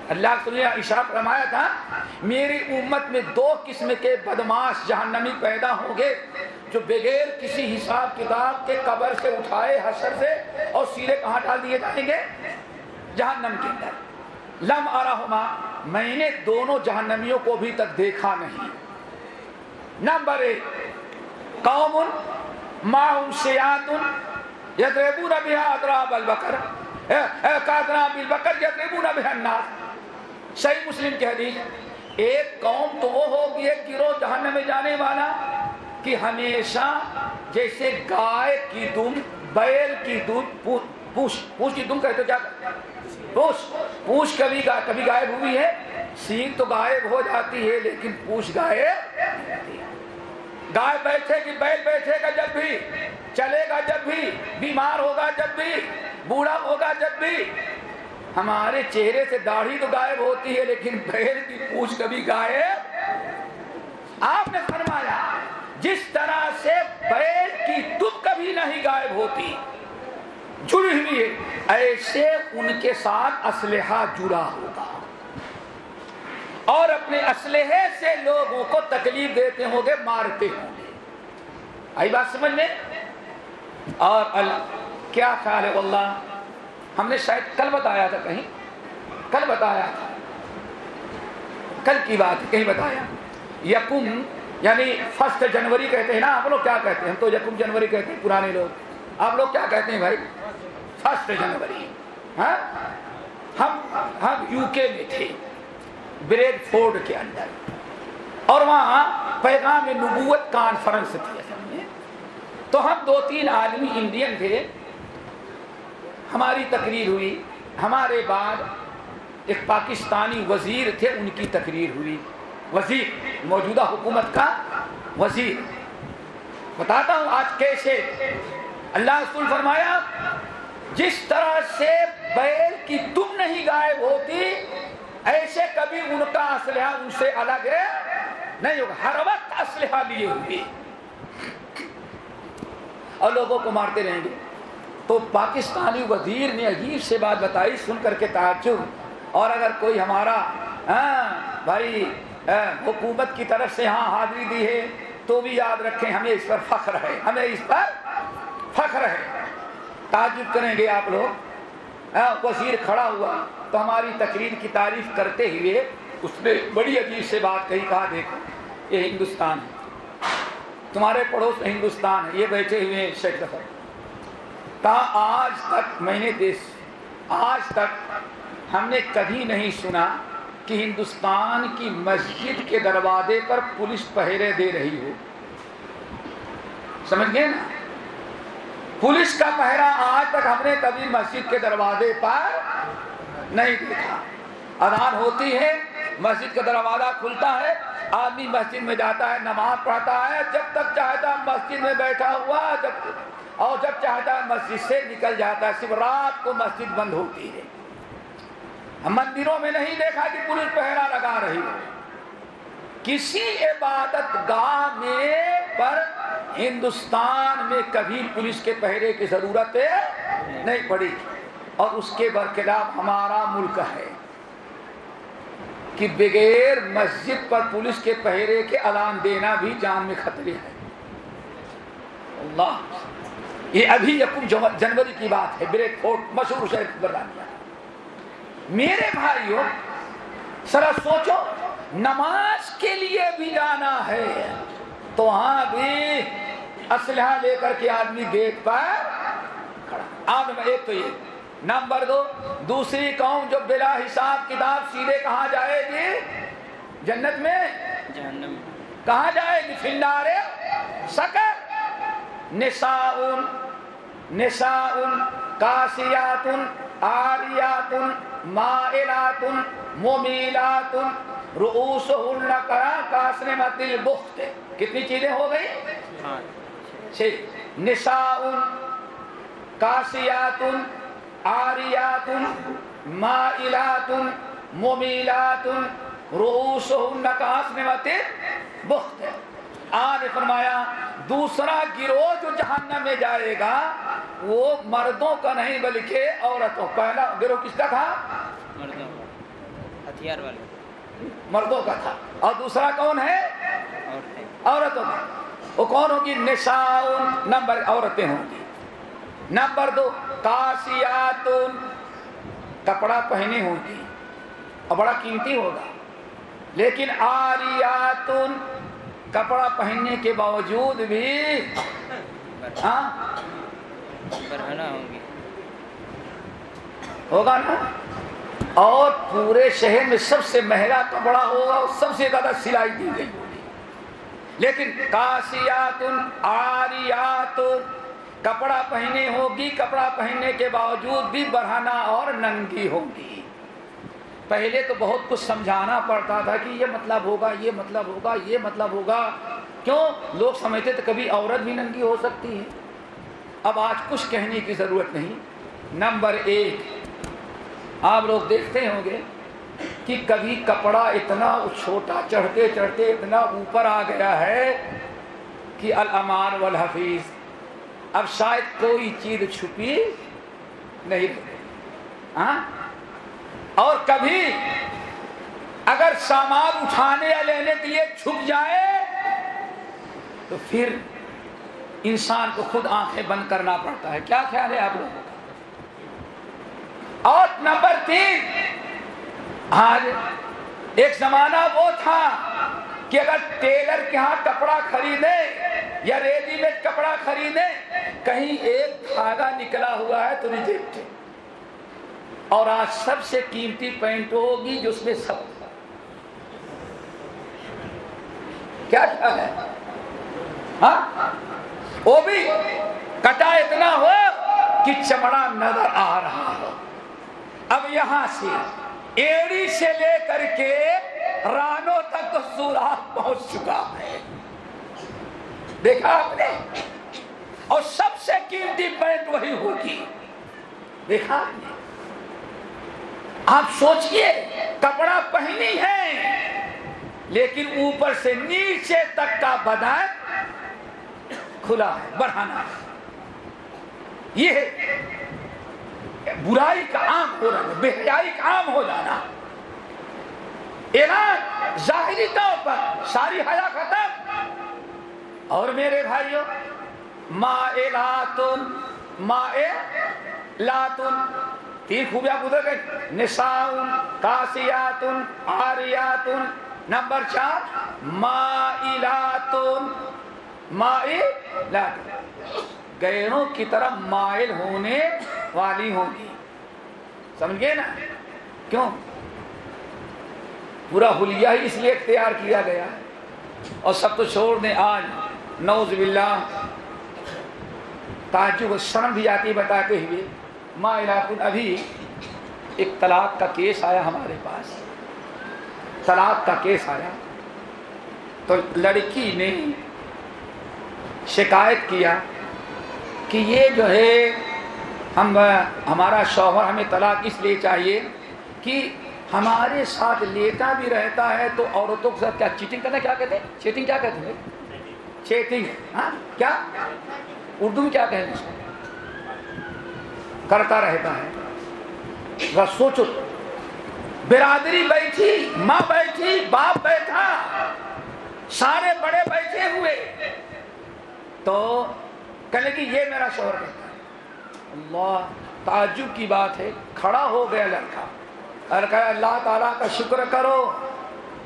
Speaker 1: اللہ نے اشارہ فرمایا تھا، میری امت میں دو قسم کے بدماش جہنمی پیدا ہوں گے، جو بغیر کسی حساب کتاب کے قبر سے اٹھائے حشر سے اور سیرے کہاں ڈال دیے جائیں گے؟ جہنم کے اندر۔ لم ارحما میں نے دونوں جہنمیوں کو بھی تک دیکھا نہیں۔ نمبر ایک، قوم معهم سیات یضربون بها اضراب البقر۔ کاضراب البقر یضربون بها الناس صحیح مسلم کی حدیث ایک قوم تو وہ ہوگی، ایک گروہ جہنم میں جانے والا کہ ہمیشہ جیسے گائے کی دم بیل کی دم پوچھ پوچھ کی دم کہتے کیا؟ پوچھ پوچھ کبھی کبھی غائب ہوئی ہے؟ سینگ تو غائب ہو جاتی ہے، لیکن پوچھ غائب گائے بیٹھے گی، بیل بیٹھے گا جب بھی۔ چلے گا جب بھی۔ بیمار ہوگا جب بھی۔ بوڑھا ہوگا جب بھی۔ ہمارے چہرے سے داڑھی تو غائب ہوتی ہے، لیکن بیل کی پوچھ کبھی غائب آپ نے فرمایا، جس طرح سے بیل کی دکھ کبھی نہیں غائب ہوتی۔ جڑی ہوئی ہے۔ ایسے ان کے ساتھ اسلحہ جڑا ہوگا اور اپنے اسلحے سے لوگوں کو تکلیف دیتے ہوں گے، مارتے ہوں گے۔ آئی بات سمجھ لیں اور کیا خیال ہے؟ اللہ ہم نے شاید کل بتایا تھا کہیں۔ کل بتایا تھا۔ کل کی بات کہیں بتایا۔ یقم یعنی فرسٹ جنوری کہتے ہیں نا، آپ لوگ کیا کہتے ہیں؟ ہم تو یقم جنوری کہتے ہیں، پرانے لوگ۔ آپ لوگ کیا کہتے ہیں بھائی؟ فرسٹ جنوری ہاں ہم ہم یو کے میں تھے بریڈ فورڈ کے اندر اور وہاں پیغام نبوت کانفرنس تھی اصل میں تو ہم دو تین آدمی انڈین تھے ہماری تقریر ہوئی ہمارے بعد ایک پاکستانی وزیر تھے ان کی تقریر ہوئی وزیر موجودہ حکومت کا وزیر بتاتا ہوں آج کیسے اللہ رسول فرمایا جس طرح سے بیل کی تم نہیں غائب ہوتی، ایسے کبھی ان کا اسلحہ ان سے الگ ہے۔ نہیں ہوگا، ہر وقت اسلحہ لیے ہوئے۔ اور لوگوں کو مارتے رہیں گے۔ تو پاکستانی وزیر نے عجیب سے بات بتائی سن کر کے تعجب۔ اور اگر کوئی ہمارا ہاں، بھائی حکومت کی طرف سے ہاں حاضری دی ہے، تو بھی یاد رکھیں، ہمیں اس پر فخر ہے۔ ہمیں اس پر فخر ہے۔ تعجب کریں گے آپ لوگ۔ ہاں، وزیر کھڑا ہوا۔ تو ہماری تقریر کی تعریف کرتے ہوئے اس نے بڑی عجیب سے بات کہی، کہا، دیکھو، یہ ہندوستان ہے۔ تمہارے پڑوس میں ہندوستان ہے، یہ بیٹھے ہوئے شیخ ظفر۔ تا آج تک میں نے دیش آج تک ہم نے کبھی نہیں سنا کہ ہندوستان کی مسجد کے دروازے پر پولیس پہرے دے رہی ہو۔ سمجھ گئے نا؟ پولیس کا پہرا آج تک ہم نے کبھی مسجد کے دروازے پر نہیں دیکھا۔ ادان ہوتی ہے، مسجد کا دروازہ کھلتا ہے، آدمی مسجد میں جاتا ہے، نماز پڑھتا ہے، جب تک چاہتا مسجد میں بیٹھا ہوا، جب اور جب چاہتا ہے مسجد سے نکل جاتا ہے، صرف رات کو مسجد بند ہوتی ہے۔ ہم مندروں میں نہیں دیکھا کہ پولیس پہرا لگا رہی ہو۔ کسی عبادت گاہ میں پر ہندوستان میں کبھی پولیس کے پہرے کی ضرورت نہیں پڑی۔ اور اس کے برخلاف ہمارا ملک ہے کہ بغیر مسجد پر پولیس کے پہرے کے اعلان دینا بھی جان میں خطرے ہے۔ اللہ۔ یہ ابھی یکم جنوری کی بات ہے بریک فورٹ مشہور شہر برطانیہ۔ میرے بھائیوں سرا سوچو۔ نماز کے لیے بھی جانا ہے تو ہاں بھی اسلحہ لے کر کے آدمی گیٹ پر کھڑا۔ ایک تو یہ۔ نمبر دو دوسری قوم جو بلا حساب کتاب سیدھے کہاں جائے گی؟ جنت میں؟ کہاں جائے گی؟ فنڈارے سکر۔ نساؤن نساؤن کاسیاتن آریاتن مائلاتن ممیلاتن رؤوسہن کاسنمت البخت کتنی چیزیں ہو گئی نساؤن کاسیاتن آریاتن، مائلاتن، ممیلاتن. رؤوسہن کاسنمت البخت آج فرمایا، دوسرا گروہ جو جہنم میں جائے گا، وہ مردوں کا نہیں بلکہ عورتوں پہلا گروہ کس کا تھا؟
Speaker 2: ہتھیار والے.
Speaker 1: مردوں کا تھا۔ اور دوسرا کون ہے؟ عورتوں کا۔ وہ کون ہوگی؟ نشاؤن نمبر عورتیں ہوں گی۔ نمبر دو کاسیاتن کپڑا پہنے ہوں گی۔ اور بڑا قیمتی ہوگا۔ لیکن آریاتن۔ کپڑا پہننے کے باوجود بھی ہاں؟ ہوگا نا؟ اور پورے شہر میں سب سے مہنگا کپڑا ہوگا اور سب سے زیادہ سلائی دی گئی ہوگی۔ لیکن کاسیات آریات کپڑا پہنے ہوگی، کپڑا پہننے کے باوجود بھی بڑھانا اور ننگی ہوگی۔ پہلے تو بہت کچھ سمجھانا پڑتا تھا کہ یہ مطلب ہوگا، یہ مطلب ہوگا، یہ مطلب ہوگا۔ کیوں؟ لوگ سمجھتے تھے کبھی عورت بھی ننگی ہو سکتی ہے۔ اب آج کچھ کہنے کی ضرورت نہیں۔ نمبر ایک آپ لوگ دیکھتے ہوں گے کہ کبھی کپڑا اتنا چھوٹا چڑھتے چڑھتے اتنا اوپر آ گیا ہے کہ الامان والحفیظ، اب شاید کوئی چیز چھپی نہیں ہاں؟ اور کبھی اگر سامان اٹھانے یا لینے کے لیے چھپ جائے، تو پھر انسان کو خود آنکھیں بند کرنا پڑتا ہے۔ کیا خیال ہے آپ لوگوں کا؟ اور نمبر تین۔ آج ایک زمانہ وہ تھا کہ اگر ٹیلر کے ہاں کپڑا خریدے یا ریڈی میڈ کپڑا خریدے، کہیں ایک دھاگا نکلا ہوا ہے تو ریجیکٹ اور آج سب سے قیمتی پینٹ ہوگی جو اس میں سب کیا ہے؟ ہاں؟ وہ بھی کٹا اتنا ہو کہ چمڑا نظر آ رہا ہو۔ اب یہاں سے ایڑی سے لے کر کے رانوں تک سوراخ پہنچ چکا ہے۔ دیکھا آپ نے؟ اور سب سے قیمتی پینٹ وہی ہوگی۔ دیکھا آپ نے؟ آپ سوچئے، کپڑا پہنی ہے، لیکن اوپر سے نیچے تک کا بدن کھلا ہے بڑھانا ہے۔ یہ ہے۔ برائی کا عام ہو رہا ہے، بہیائی کا عام ہو جانا اعلان ظاہری طور پر ساری حیا ختم۔ اور میرے بھائیوں مائلاتن مائلاتن۔ تین خوبیاں گزر گئی نساؤن کاسیاتن آریاتن۔ نمبر چار، مائلاتن۔ مائلاتن۔ غیروں کی طرف مائل ہونے والی ہوگی سمجھ گئے نا؟ کیوں؟ پورا حلیہ ہی اس لیے اختیار کیا گیا۔ اور سب تو چھوڑ دیں آج نوز باللہ تعجب و شرم بھی آتی بتاتے ہوئے۔ ماں علاقن ابھی ایک طلاق کا کیس آیا ہمارے پاس۔ طلاق کا کیس آیا۔ تو لڑکی نے شکایت کیا۔ کہ یہ جو ہے، ہم، ہمارا شوہر ہمیں طلاق اس لیے چاہیے کہ ہمارے ساتھ لیتا بھی رہتا ہے تو عورتوں کے ساتھ کیا چیٹنگ کرنا کیا کہتے ہیں؟ چیٹنگ کیا کہتے ہیں؟ چیٹنگ ہاں؟ کیا؟ اردو میں کیا کہیں کرتا رہتا ہے۔ بس سوچو، برادری بیٹھی، ماں بیٹھی، باپ بیٹھا، سارے بڑے بیٹھے ہوئے، تو کہنے کہ یہ میرا شوہر کہتا ہے۔ اللہ، تعجب کی بات ہے، کھڑا ہو گیا لڑکا۔ اور کہا، اللہ تعالیٰ کا شکر کرو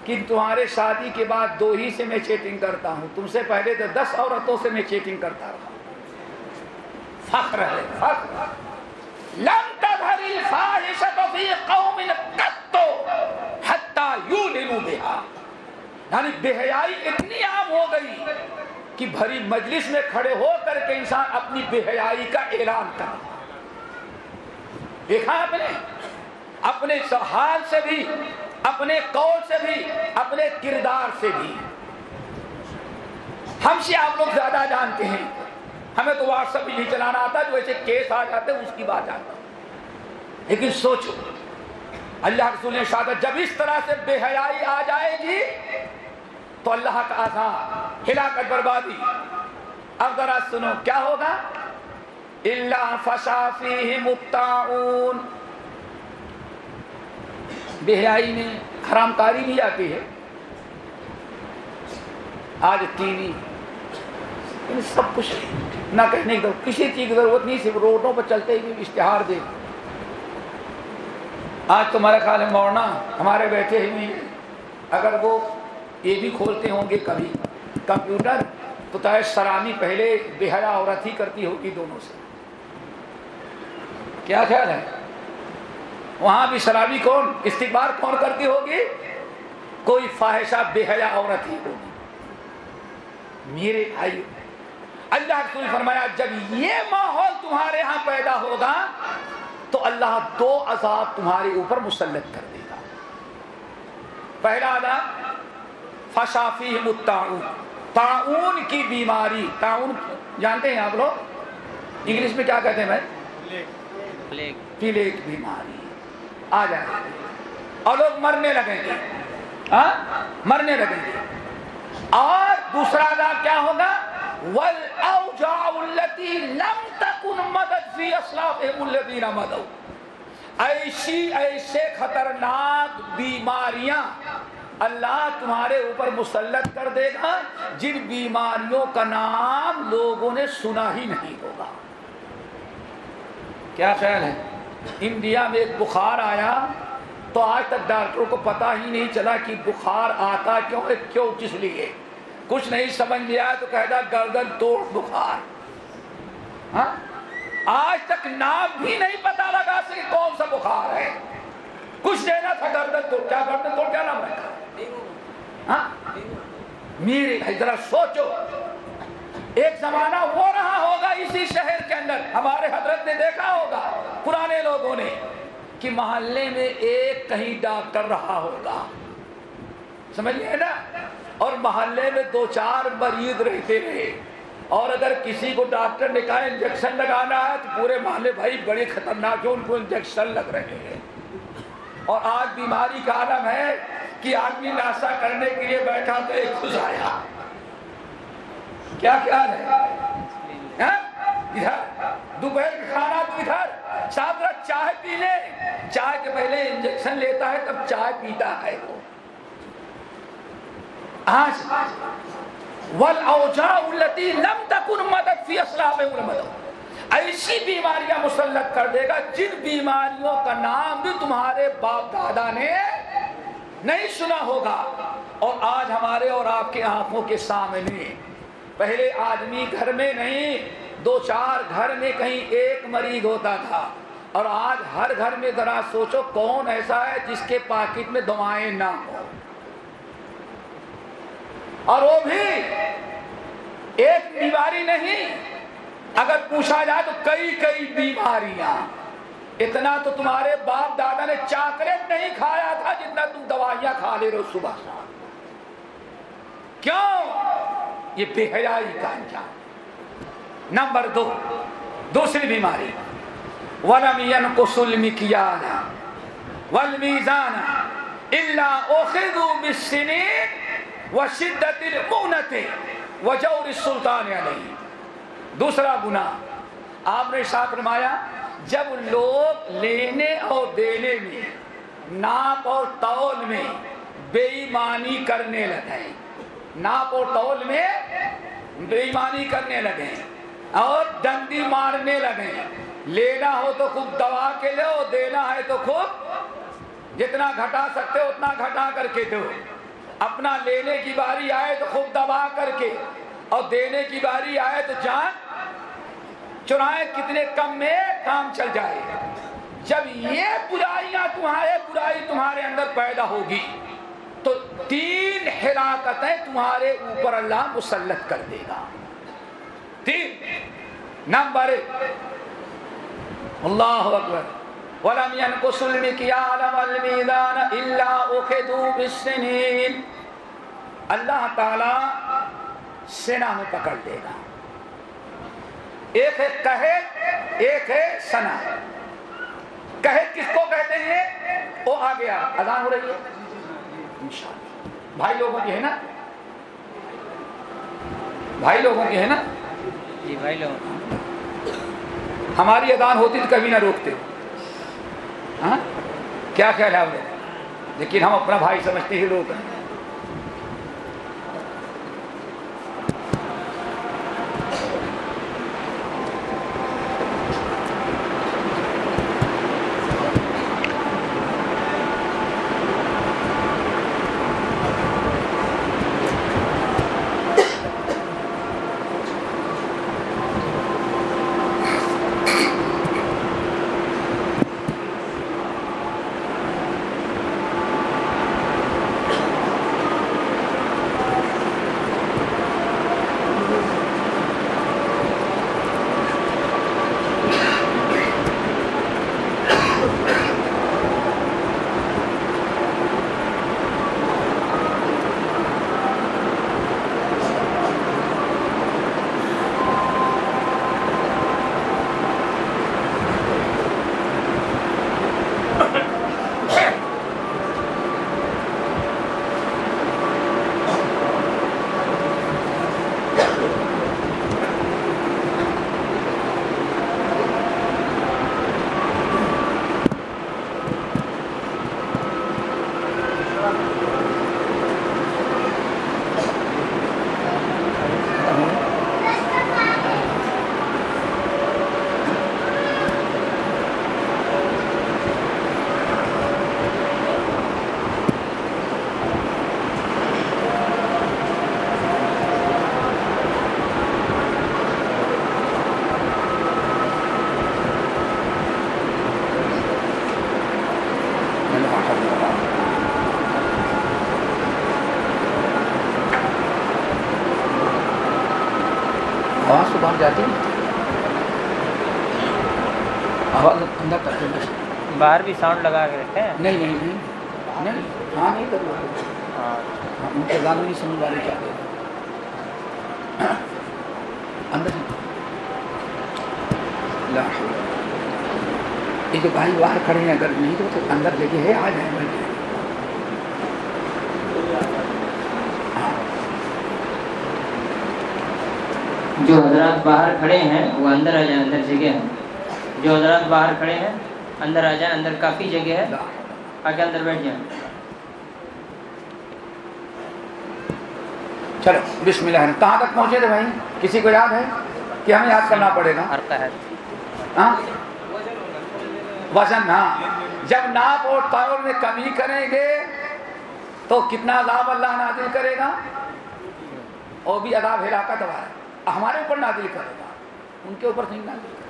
Speaker 1: کہ تمہارے شادی کے بعد دو ہی سے میں چیٹنگ کرتا ہوں۔ تم سے پہلے تو دس عورتوں سے میں چیٹنگ کرتا رہا۔ فخر ہے، فخر۔ لم تظهر الفاحشة في قوم قط حتى يولنوا بها یعنی بے حیائی اتنی عام ہو گئی کہ بھری مجلس میں کھڑے ہو کر کے انسان اپنی بے حیائی کا اعلان کر۔ دیکھا آپ نے؟ اپنے حال سے بھی، اپنے قول سے بھی، اپنے کردار سے بھی۔ ہم سے آپ لوگ زیادہ جانتے ہیں۔ ہمیں تو واٹس ایپ نہیں چلانا آتا، جو ایسے کیس آ جاتے اس کی بات آتا لیکن سوچو، اللہ رسول نے شادت جب اس طرح سے بے حیائی آ جائے گی تو اللہ کا آزاد، ہلاکت بربادی۔ اب ذرا سنو، کیا ہوگا؟ اللہ فشافی مبتعون بے حیائی میں حرام کاری بھی آتی ہے۔ آج ٹی وی، ان سب کچھ نہ کہنے کی کسی چیز کی ضرورت نہیں، صرف روڈوں پر چلتے ہی اشتہار دے۔ آج تمہارا خیال ہے موڑنا ہمارے بیٹھے ہی نہیں اگر وہ یہ بھی کھولتے ہوں گے کبھی۔ کمپیوٹر تو چاہے سرامی پہلے بے عورت ہی کرتی ہوگی دونوں سے۔ کیا خیال ہے؟ وہاں بھی شرابی کون؟ استقبال کون کرتی ہوگی؟ کوئی فاحشہ بے حیا عورت ہی ہوگی۔ میرے بھائی اللہ رسول فرمایا، جب یہ ماحول تمہارے ہاں پیدا ہوگا تو اللہ دو عذاب تمہارے اوپر مسلط کر دے گا۔ پہلا عذاب فشافی تعاون کی بیماری تعاون جانتے ہیں آپ لوگ؟ انگلش میں کیا کہتے ہیں بھائی؟
Speaker 2: پلیگ
Speaker 1: بیماری. آ جائے اور لوگ مرنے لگیں گے. ہاں مرنے لگیں گے. اور دوسرا عذاب کیا ہوگا؟ التي لم تكن مدد في الذين ایسی ایسے خطرناک بیماریاں اللہ تمہارے اوپر مسلط کر دے گا۔ جن بیماریوں کا نام لوگوں نے سنا ہی نہیں ہوگا۔ کیا خیال ہے؟ انڈیا میں ایک بخار آیا تو آج تک ڈاکٹروں کو پتا ہی نہیں چلا کہ بخار آتا کیوں ہے، کیوں کس لیے؟ کچھ نہیں سمجھ لیا تو کہتا گردن توڑ بخار۔ ہاں؟ آج تک نام بھی نہیں پتا لگا کہ کون سا بخار ہے۔ کچھ دینا تھا گردن توڑ، کیا گردن توڑ، کیا نام رکھا؟ ہاں؟ میری ذرا سوچو۔ ایک زمانہ وہ رہا ہوگا اسی شہر کے اندر۔ ہمارے حضرت نے دیکھا ہوگا پرانے لوگوں نے کہ محلے میں ایک کہیں ڈاکٹر رہا ہوگا۔ سمجھ لیے نا؟ اور محلے میں دو چار مریض رہتے رہے۔ اور اگر کسی کو ڈاکٹر نے کہا انجیکشن لگانا ہے تو پورے محلے، بھائی، بڑے خطرناک ہے ان کو انجیکشن لگ رہے ہیں۔ اور آج بیماری کا عالم ہے کہ آدمی ناشا کرنے کے لیے بیٹھا تو ایک خوش آیا۔ کیا خیال ہے؟ ہاں؟ ادھر۔ دوپہر کا کھانا تو ادھر۔ ساتھ رات چائے پی لے۔ چائے کے پہلے انجیکشن لیتا ہے تب چائے پیتا ہے وہ۔ آج والاوجاع التي لم تكن مدد في اسلامهم مدد ایسی بیماریاں مسلط کر دے گا جن بیماریوں کا نام بھی تمہارے باپ دادا نے نہیں سنا ہوگا۔ اور آج ہمارے اور آپ کے آنکھوں کے سامنے۔ پہلے آدمی گھر میں نہیں، دو چار گھر میں کہیں ایک مریض ہوتا تھا۔ اور آج ہر گھر میں ذرا سوچو کون ایسا ہے جس کے پاکٹ میں دعائیں نہ ہو اور وہ بھی ایک بیماری نہیں۔ اگر پوچھا جائے تو کئی کئی بیماریاں۔ اتنا تو تمہارے باپ دادا نے چاکلیٹ نہیں کھایا تھا جتنا تم دوائیاں کھا لے رہے ہو صبح شام۔ کیوں؟ یہ بے حیائی کا انجام۔ نمبر دو، دوسری بیماری۔ ولم ينقص المكيال والميزان الا اخذوا بالسنين وشدت المؤنة وجور السلطان علیہ۔ دوسرا گناہ۔ آپ نے ساتھ فرمایا، جب لوگ لینے اور دینے میں، ناپ اور تول میں بے ایمانی کرنے لگے ناپ اور تول میں بے ایمانی کرنے لگے اور ڈنڈی مارنے لگے لینا ہو تو خوب دبا کے لو دینا ہے تو خوب جتنا گھٹا سکتے ہو اتنا گھٹا کر کے دو۔ اپنا لینے کی باری آئے تو خوب دبا کر کے اور دینے کی باری آئے تو جان چرائے کتنے کم میں کام چل جائے۔ جب یہ برائیاں تمہارے برائی تمہارے اندر پیدا ہوگی، تو تین ہلاکتیں تمہارے اوپر اللہ مسلط کر دے گا۔ تین۔ نمبر۔ اللہ اکبر۔ ولم ينقص المكيال والميزان الا اخذوا بالسنين۔ اللہ تعالی سنا میں پکڑ دے گا۔ ایک ہے کہت ایک ہے سنا کہت کس کو کہتے ہیں؟ وہ آ گیا اذان ہو رہی ہے۔ انشاءاللہ بھائی لوگوں کی ہے نا؟ بھائی لوگوں کی ہے نا؟
Speaker 2: جی بھائی لوگ
Speaker 1: ہماری اذان ہوتی تو کبھی نہ روکتے۔ ہاں؟ کیا خیال ہے آپ لیکن ہم اپنا بھائی سمجھتے ہی لوگ۔ ہیں آواز تو باہر جاتی ہے آواز اندر تک
Speaker 2: باہر بھی ساؤنڈ لگا کے رکھے ہیں؟
Speaker 1: نہیں نہیں نہیں۔ نہیں ہاں نہیں کروں
Speaker 2: ہاں
Speaker 1: ان کے گانے نہیں سننے والے کیا اندر۔ یہ جو بھائی باہر کھڑے ہیں اگر نہیں تو تو اندر جگہ ہے آ جائیں۔ بھائی
Speaker 2: جو حضرات باہر کھڑے ہیں وہ اندر آ جائیں اندر جگہ ہے جو حضرات باہر کھڑے ہیں اندر آ جائیں اندر کافی جگہ ہے۔ آ کے اندر بیٹھ جائیں۔
Speaker 1: چلو بسم اللہ۔ کہاں تک پہنچے تھے بھائی؟ کسی کو یاد ہے کہ ہمیں یاد کرنا پڑے گا؟
Speaker 2: ہے
Speaker 1: ہاں؟ وزن ہاں۔ جب ناپ اور تول میں کمی کریں گے تو کتنا عذاب اللہ نازل کرے گا؟ اور بھی عذاب ہلاکت ہمارا ہمارے اوپر نازل کرے گا۔ ان کے اوپر نہیں نازل کرے گا۔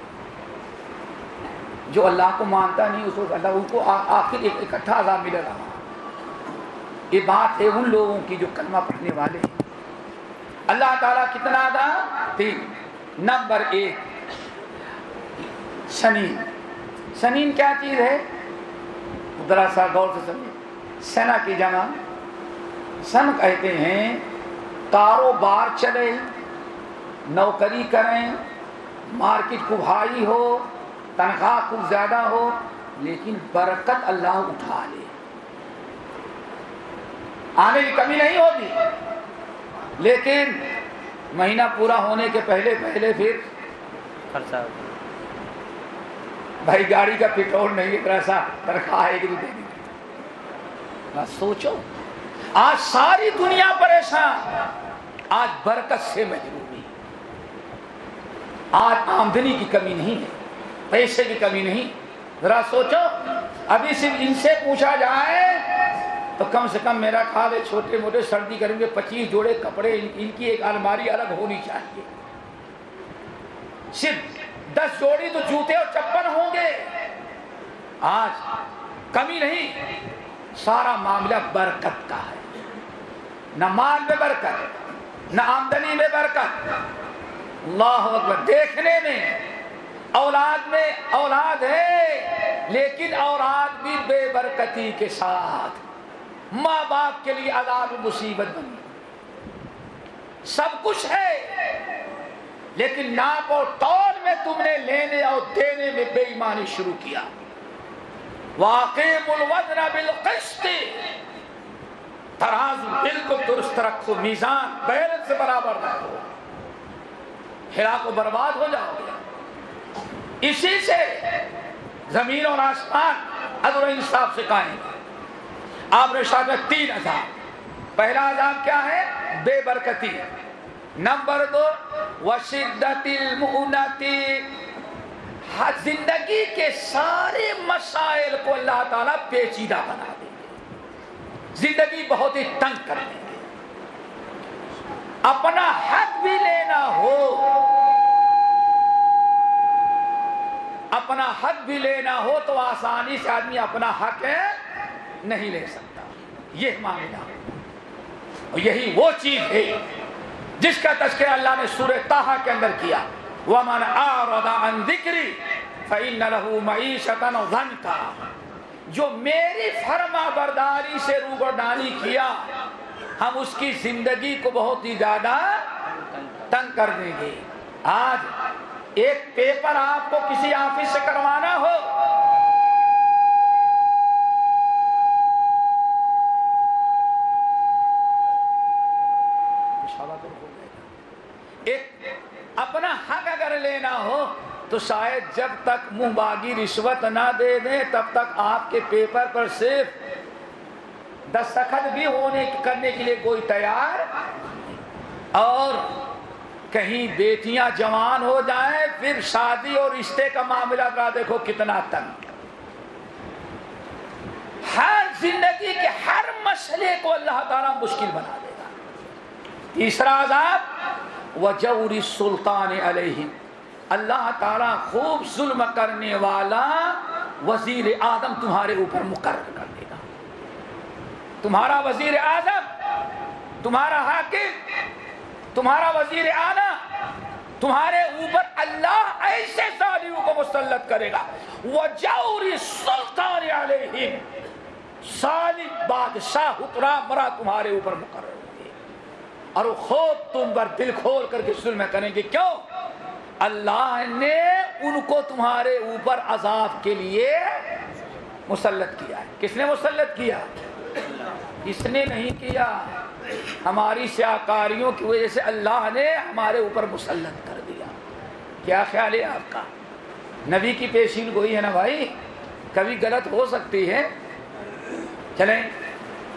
Speaker 1: جو اللہ کو مانتا نہیں، اس کو اللہ ان کو آخر ایک اکٹھا عذاب ملے گا۔ یہ بات ہے ان لوگوں کی جو کلمہ پڑھنے والے ہیں۔ اللہ تعالیٰ کتنا تھا؟ تین۔ نمبر ایک، سنین۔ سنین کیا چیز ہے؟ ذرا سا غور سے سمجھے سنا کی جمع سن کہتے ہیں، کاروبار چلے۔ نوکری کریں مارکیٹ کو بھاری ہو تنخواہ خوب زیادہ ہو لیکن برکت اللہ اٹھا لے۔ آنے کی کمی نہیں ہوگی لیکن مہینہ پورا ہونے کے پہلے پہلے پھر
Speaker 2: خرچہ
Speaker 1: بھائی گاڑی کا پیٹرول نہیں ایسا تنخواہ ہے کہ دینی بس سوچو۔ آج ساری دنیا پریشان آج برکت سے محرومی آج آمدنی کی کمی نہیں ہے، پیسے کی کمی نہیں۔ ذرا سوچو، ابھی صرف ان سے پوچھا جائے تو کم سے کم میرا خیال ہے چھوٹے موٹے سردی کریں گے پچیس جوڑے کپڑے ان ان کی ایک الماری الگ ہونی چاہیے۔ صرف دس جوڑی تو جوتے اور چپل ہوں گے۔ آج کمی نہیں، سارا معاملہ برکت کا ہے۔ نہ مال میں برکت، نہ آمدنی میں برکت۔ اللہ اکبر، دیکھنے میں اولاد میں اولاد ہے، لیکن اولاد بھی بے برکتی کے ساتھ ماں باپ کے لیے عذاب مصیبت بنی۔ سب کچھ ہے، لیکن ناپ اور تول میں تم نے لینے اور دینے میں بے ایمانی شروع کیا۔ واقع الوزن بالقسط، ترازو بالکل درست رکھو، میزان بیلنس سے برابر رکھو۔ ہلا کو برباد ہو جاؤ گے۔ اسی سے زمین اور آسمان عدل و انصاف سے قائم آپ نے شاید میں تین عذاب۔ پہلا عذاب کیا ہے؟ بے برکتی۔ نمبر دو، وشدت المؤنتی زندگی کے سارے مسائل کو اللہ تعالیٰ پیچیدہ بنا دیں گے زندگی بہت ہی تنگ کر دیں اپنا حق بھی لینا ہو۔ اپنا حق بھی لینا ہو تو آسانی سے آدمی اپنا حق ہے نہیں لے سکتا۔ یہ معاملہ۔ اور یہی وہ چیز ہے جس کا تذکرہ اللہ نے سورہ تاہا کے اندر کیا۔ وَمَنْ أَعْرَضَ عَنْ ذِكْرِ فَإِنَّ لَهُ مَعِيشَةً ضَنْكَ جو میری فرما برداری سے روگردانی کیا ہم اس کی زندگی کو بہت ہی زیادہ تنگ کر دیں گے۔ آج ایک پیپر آپ کو کسی آفس سے کروانا ہو۔ ایک اپنا حق اگر لینا ہو تو شاید جب تک منہ باغی رشوت نہ دے دیں تب تک آپ کے پیپر پر صرف دستخط بھی ہونے کرنے کے لیے کوئی تیار؟ اور کہیں بیٹیاں جوان ہو جائیں، پھر شادی اور رشتے کا معاملہ کا دیکھو کتنا تنگ۔ ہر زندگی کے ہر مسئلے کو اللہ تعالیٰ مشکل بنا دے گا۔ تیسرا عذاب، وجور سلطان علیہ اللہ تعالیٰ خوب ظلم کرنے والا وزیر آدم تمہارے اوپر مقرر کر تمہارا وزیر آدم تمہارا حاکم، تمہارا وزیر آنا تمہارے اوپر اللہ ایسے ظالموں کو مسلط کرے گا۔ وہ جوری سلطان علیہم ظالم بادشاہ اترا مرا تمہارے اوپر مقرر ہوگی اور وہ خوب تم پر دل کھول کر کے ظلم کریں گے۔ کیوں؟ اللہ نے ان کو تمہارے اوپر عذاب کے لیے مسلط کیا ہے۔ کس نے مسلط کیا؟ اس نے نہیں کیا۔ ہماری سیاکاریوں کی وجہ سے اللہ نے ہمارے اوپر مسلط کر دیا۔ کیا خیال ہے آپ کا؟ نبی کی پیشین گوئی ہے نا بھائی؟ کبھی غلط ہو سکتی ہے۔ چلیں،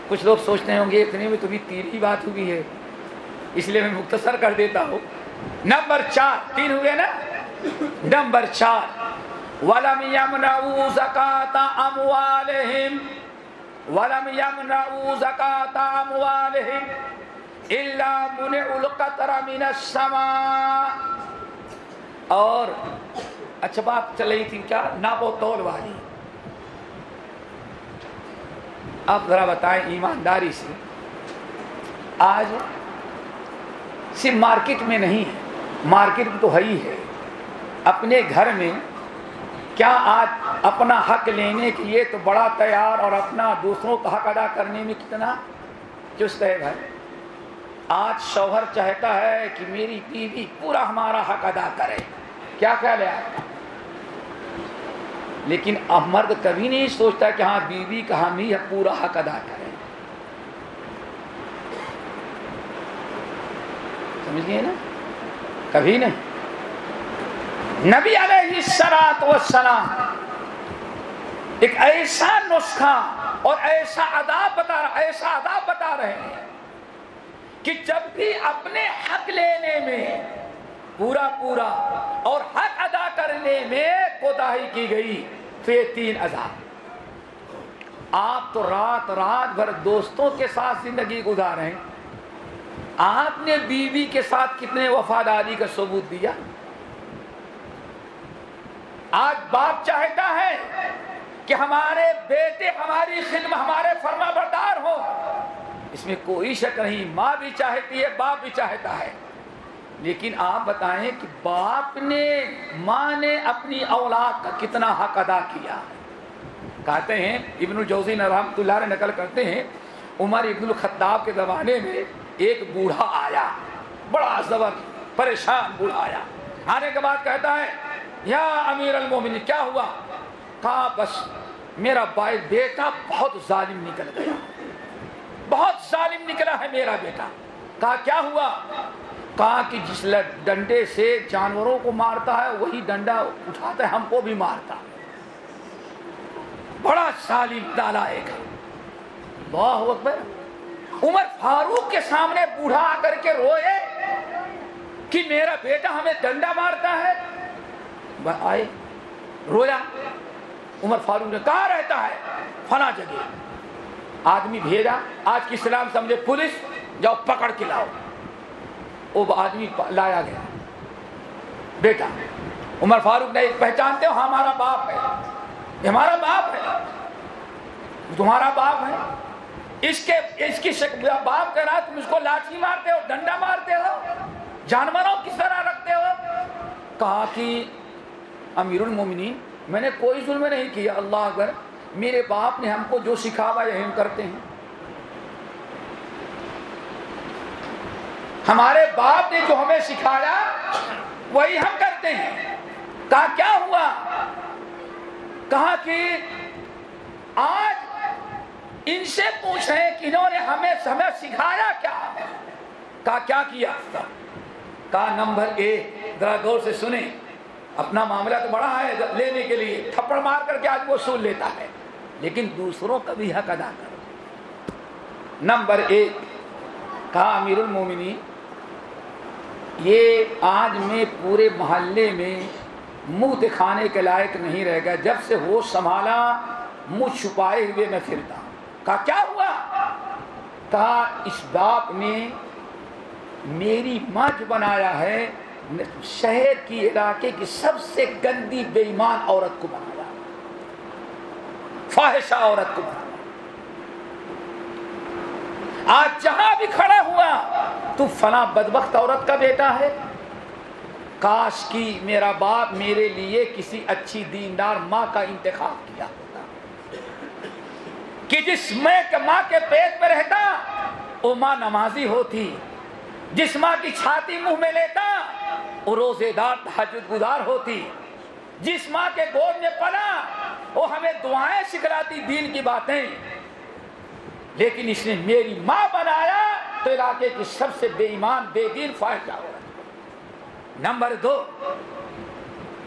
Speaker 1: کچھ لوگ سوچتے ہوں گے اتنے میں تمہیں تین ہی بات ہوئی ہے۔ اس لیے میں مختصر کر دیتا ہوں۔ نمبر چار، تین ہوئے نا؟ نمبر چار، ولم يمنعوا ولم يمنعوا زکات اموالهم الا منع القطر من السماء. اور اچھا بات چل رہی تھی کیا؟ نابو تول والی. آپ ذرا بتائیں ایمانداری سے. آج صرف مارکیٹ میں نہیں ہے، مارکیٹ میں تو ہے ہی ہے. اپنے گھر میں کیا آج اپنا حق لینے کے لیے تو بڑا تیار اور اپنا دوسروں کا حق ادا کرنے میں کتنا چست ہے بھائی؟ آج شوہر چاہتا ہے کہ میری بیوی پورا ہمارا حق ادا کرے۔ کیا خیال ہے لیکن اب مرد کبھی نہیں سوچتا کہ ہاں بیوی کا ہم ہی پورا حق ادا کرے سمجھ گئے نا؟ کبھی نہیں۔ نبی علیہ سرات و سلام ایک ایسا نسخہ اور ایسا ادا بتا رہا ایسا ادا بتا رہے ہیں کہ جب بھی اپنے حق لینے میں پورا پورا اور حق ادا کرنے میں کوتا کی گئی، تو یہ تین عذاب آپ تو رات رات بھر دوستوں کے ساتھ زندگی گزارے آپ نے بیوی کے ساتھ کتنے وفاداری کا ثبوت دیا؟ آج باپ چاہتا ہے کہ ہمارے بیٹے، ہماری خدمت، ہمارے فرما بردار ہو اس میں کوئی شک نہیں، ماں بھی چاہتی ہے، باپ بھی چاہتا ہے۔ لیکن آپ بتائیں کہ باپ نے، ماں نے اپنی اولاد کا کتنا حق ادا کیا؟ کہتے ہیں، ابن الجوزی رحمۃ اللہ نقل کرتے ہیں، عمر ابن الخطاب کے زمانے میں ایک بوڑھا آیا۔ بڑا زبر، پریشان بوڑھا آیا۔ آنے کے بعد کہتا ہے یا امیر المومن کیا ہوا؟ کہا بس میرا بائی بیٹا بہت ظالم نکل گیا۔ بہت ظالم نکلا ہے میرا بیٹا۔ کہا، کیا ہوا؟ کہا کہ جس ڈنڈے سے جانوروں کو مارتا ہے، وہی ڈنڈا اٹھاتا ہے، ہم کو بھی مارتا بڑا ظالم ڈالا ایک۔ بہت اکبر۔ عمر فاروق کے سامنے بوڑھا آ کر کے روئے کہ میرا بیٹا ہمیں ڈنڈا مارتا ہے۔ اکبر آئے، رویا۔ عمر فاروق نے کہا رہتا ہے؟ فنا جگہ۔ آدمی بھیجا، آج کی اسلام سمجھے پولیس، جاؤ پکڑ کے لاؤ۔ وہ آدمی لایا گیا۔ بیٹا، عمر فاروق نے پہچانتے ہو ہمارا باپ ہے۔ ہمارا باپ ہے۔ تمہارا باپ ہے۔ اس کے، اس کی باپ کہہ رہا تم اس کو لاٹھی مارتے ہو، ڈنڈا مارتے ہو، جانوروں کس طرح رکھتے ہو۔ کہا کہ امیر المومنین، میں نے کوئی ظلم نہیں کیا اللہ اگر میرے باپ نے ہم کو جو سکھاوا یہ ہم کرتے ہیں۔ ہمارے باپ نے جو ہمیں سکھایا، وہی ہم کرتے ہیں۔ کہا کیا ہوا؟ کہا کہ آج ان سے پوچھیں کہ انہوں نے ہمیں ہمیں سکھایا کیا؟ کہا کیا کیا؟ کہا نمبر ایک، ذرا غور سے سنیں۔ اپنا معاملہ تو بڑا ہے لینے کے لیے، تھپڑ مار کر کے آج وہ سن لیتا ہے۔ لیکن دوسروں کا بھی حق ادا کرو۔ نمبر ایک، کہا امیر المومنی یہ آج میں پورے محلے میں منہ دکھانے کے لائق نہیں رہ گیا۔ جب سے وہ سنبھالا، منہ چھپائے ہوئے میں پھرتا ہوں۔ کہا، کیا ہوا؟ کہا، اس باپ نے میری مجھ بنایا ہے شہر کی علاقے کی سب سے گندی بے ایمان عورت کو بنایا۔ فاحشہ عورت کو بنایا۔ آج جہاں بھی کھڑا ہوا، تو فلاں بدبخت عورت کا بیٹا ہے۔ کاش کی میرا باپ میرے لیے کسی اچھی دیندار ماں کا انتخاب کیا ہوتا۔ کہ جس میں ماں کے پیٹ پہ رہتا، وہ ماں نمازی ہوتی۔ جس ماں کی چھاتی منہ میں لیتا وہ روزے دار تحجد گزار ہوتی۔ جس ماں کے گود میں پلا وہ ہمیں دعائیں سکھلاتی دین کی باتیں۔ لیکن اس نے میری ماں بنایا تو علاقے کی سب سے بے ایمان، بے دین فائدہ ہو نمبر دو،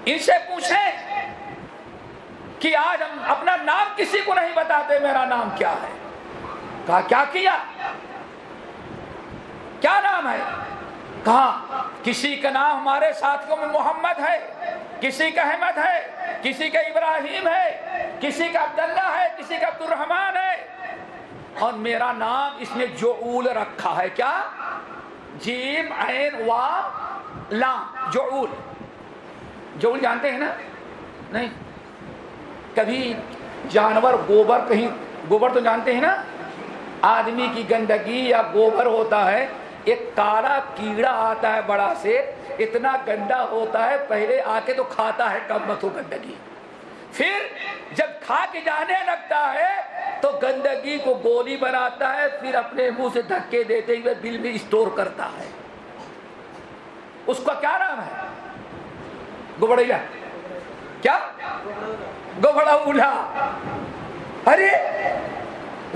Speaker 1: ان سے پوچھیں کہ آج ہم اپنا نام کسی کو نہیں بتاتے، میرا نام کیا ہے؟ کہا، کیا کیا؟ کیا نام ہے؟ کہا کسی کا نام ہمارے ساتھیوں میں محمد ہے، کسی کا احمد ہے، کسی کا ابراہیم ہے، کسی کا عبداللہ ہے، کسی کا عبد الرحمان ہے۔ اور میرا نام اس نے جو رکھا ہے، کیا؟ جیم، عین وا لام، جو جو جانتے ہیں نا؟ نہیں۔ کبھی جانور، گوبر کہیں، گوبر تو جانتے ہیں نا؟ آدمی کی گندگی یا گوبر ہوتا ہے ایک کالا کیڑا آتا ہے بڑا سے، اتنا گندا ہوتا ہے، پہلے آ کے تو کھاتا ہے کب مت گندگی۔ پھر جب کھا کے جانے لگتا ہے تو گندگی کو گولی بناتا ہے، پھر اپنے منہ سے دھکے دیتے ہوئے بل میں اسٹور کرتا ہے۔ اس کا کیا نام ہے؟ گوبڑیا۔ کیا؟ گوبڑا اولا۔ ارے،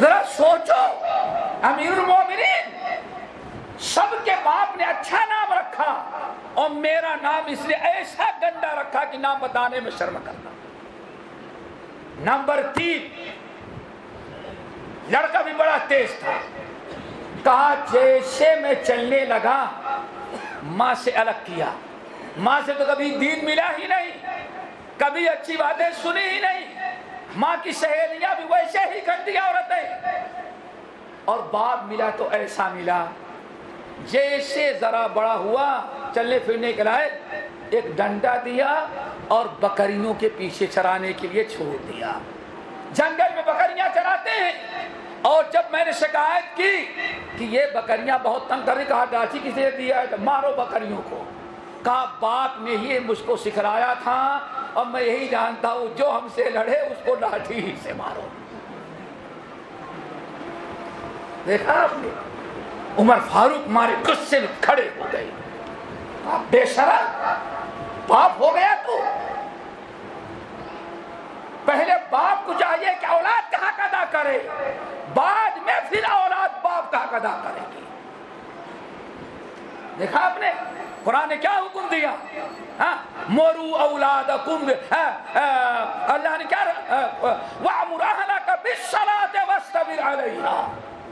Speaker 1: ذرا سوچو، امیر المومنین سب کے باپ نے اچھا نام رکھا اور میرا نام اس لیے ایسا گندا رکھا کہ نام بتانے میں شرم کرنا نمبر تین، لڑکا بھی بڑا تیز تھا۔ کہا، جیسے میں چلنے لگا، ماں سے الگ کیا۔ ماں سے تو کبھی دین ملا ہی نہیں، کبھی اچھی باتیں سنی ہی نہیں۔ ماں کی سہیلیاں بھی ویسے ہی گندی عورتیں۔ اور باپ ملا تو ایسا ملا۔ جیسے ذرا بڑا ہوا، چلنے پھرنے کے لائق، ایک ڈنڈا دیا اور بکریوں کے پیچھے چرانے کے لیے چھوڑ دیا۔ جنگل میں بکریاں چراتے ہیں۔ اور جب میں نے شکایت کی کہ یہ بکریاں بہت تنگ کر رہی، کہا، ڈاچی کسی نے دیا ہے؟ تو مارو بکریوں کو۔ کہا، باپ نے ہی مجھ کو سکھلایا تھا، اور میں یہی جانتا ہوں، جو ہم سے لڑے، اس کو لاٹھی ہی سے مارو۔ دیکھا آپ نے؟ عمر فاروق مارے غصے میں کھڑے ہو گئے۔ بے شرم باپ ہو گیا تو۔ پہلے باپ کو چاہیے کہ اولاد کہاں ادا کرے۔ بعد میں پھر اولاد باپ کہاں ادا کرے گی۔ دیکھا آپ نے؟ قرآن نے کیا حکم دیا؟ ہاں؟ مورو اولاد ہاں، ہاں، اللہ نے کیا ہاں،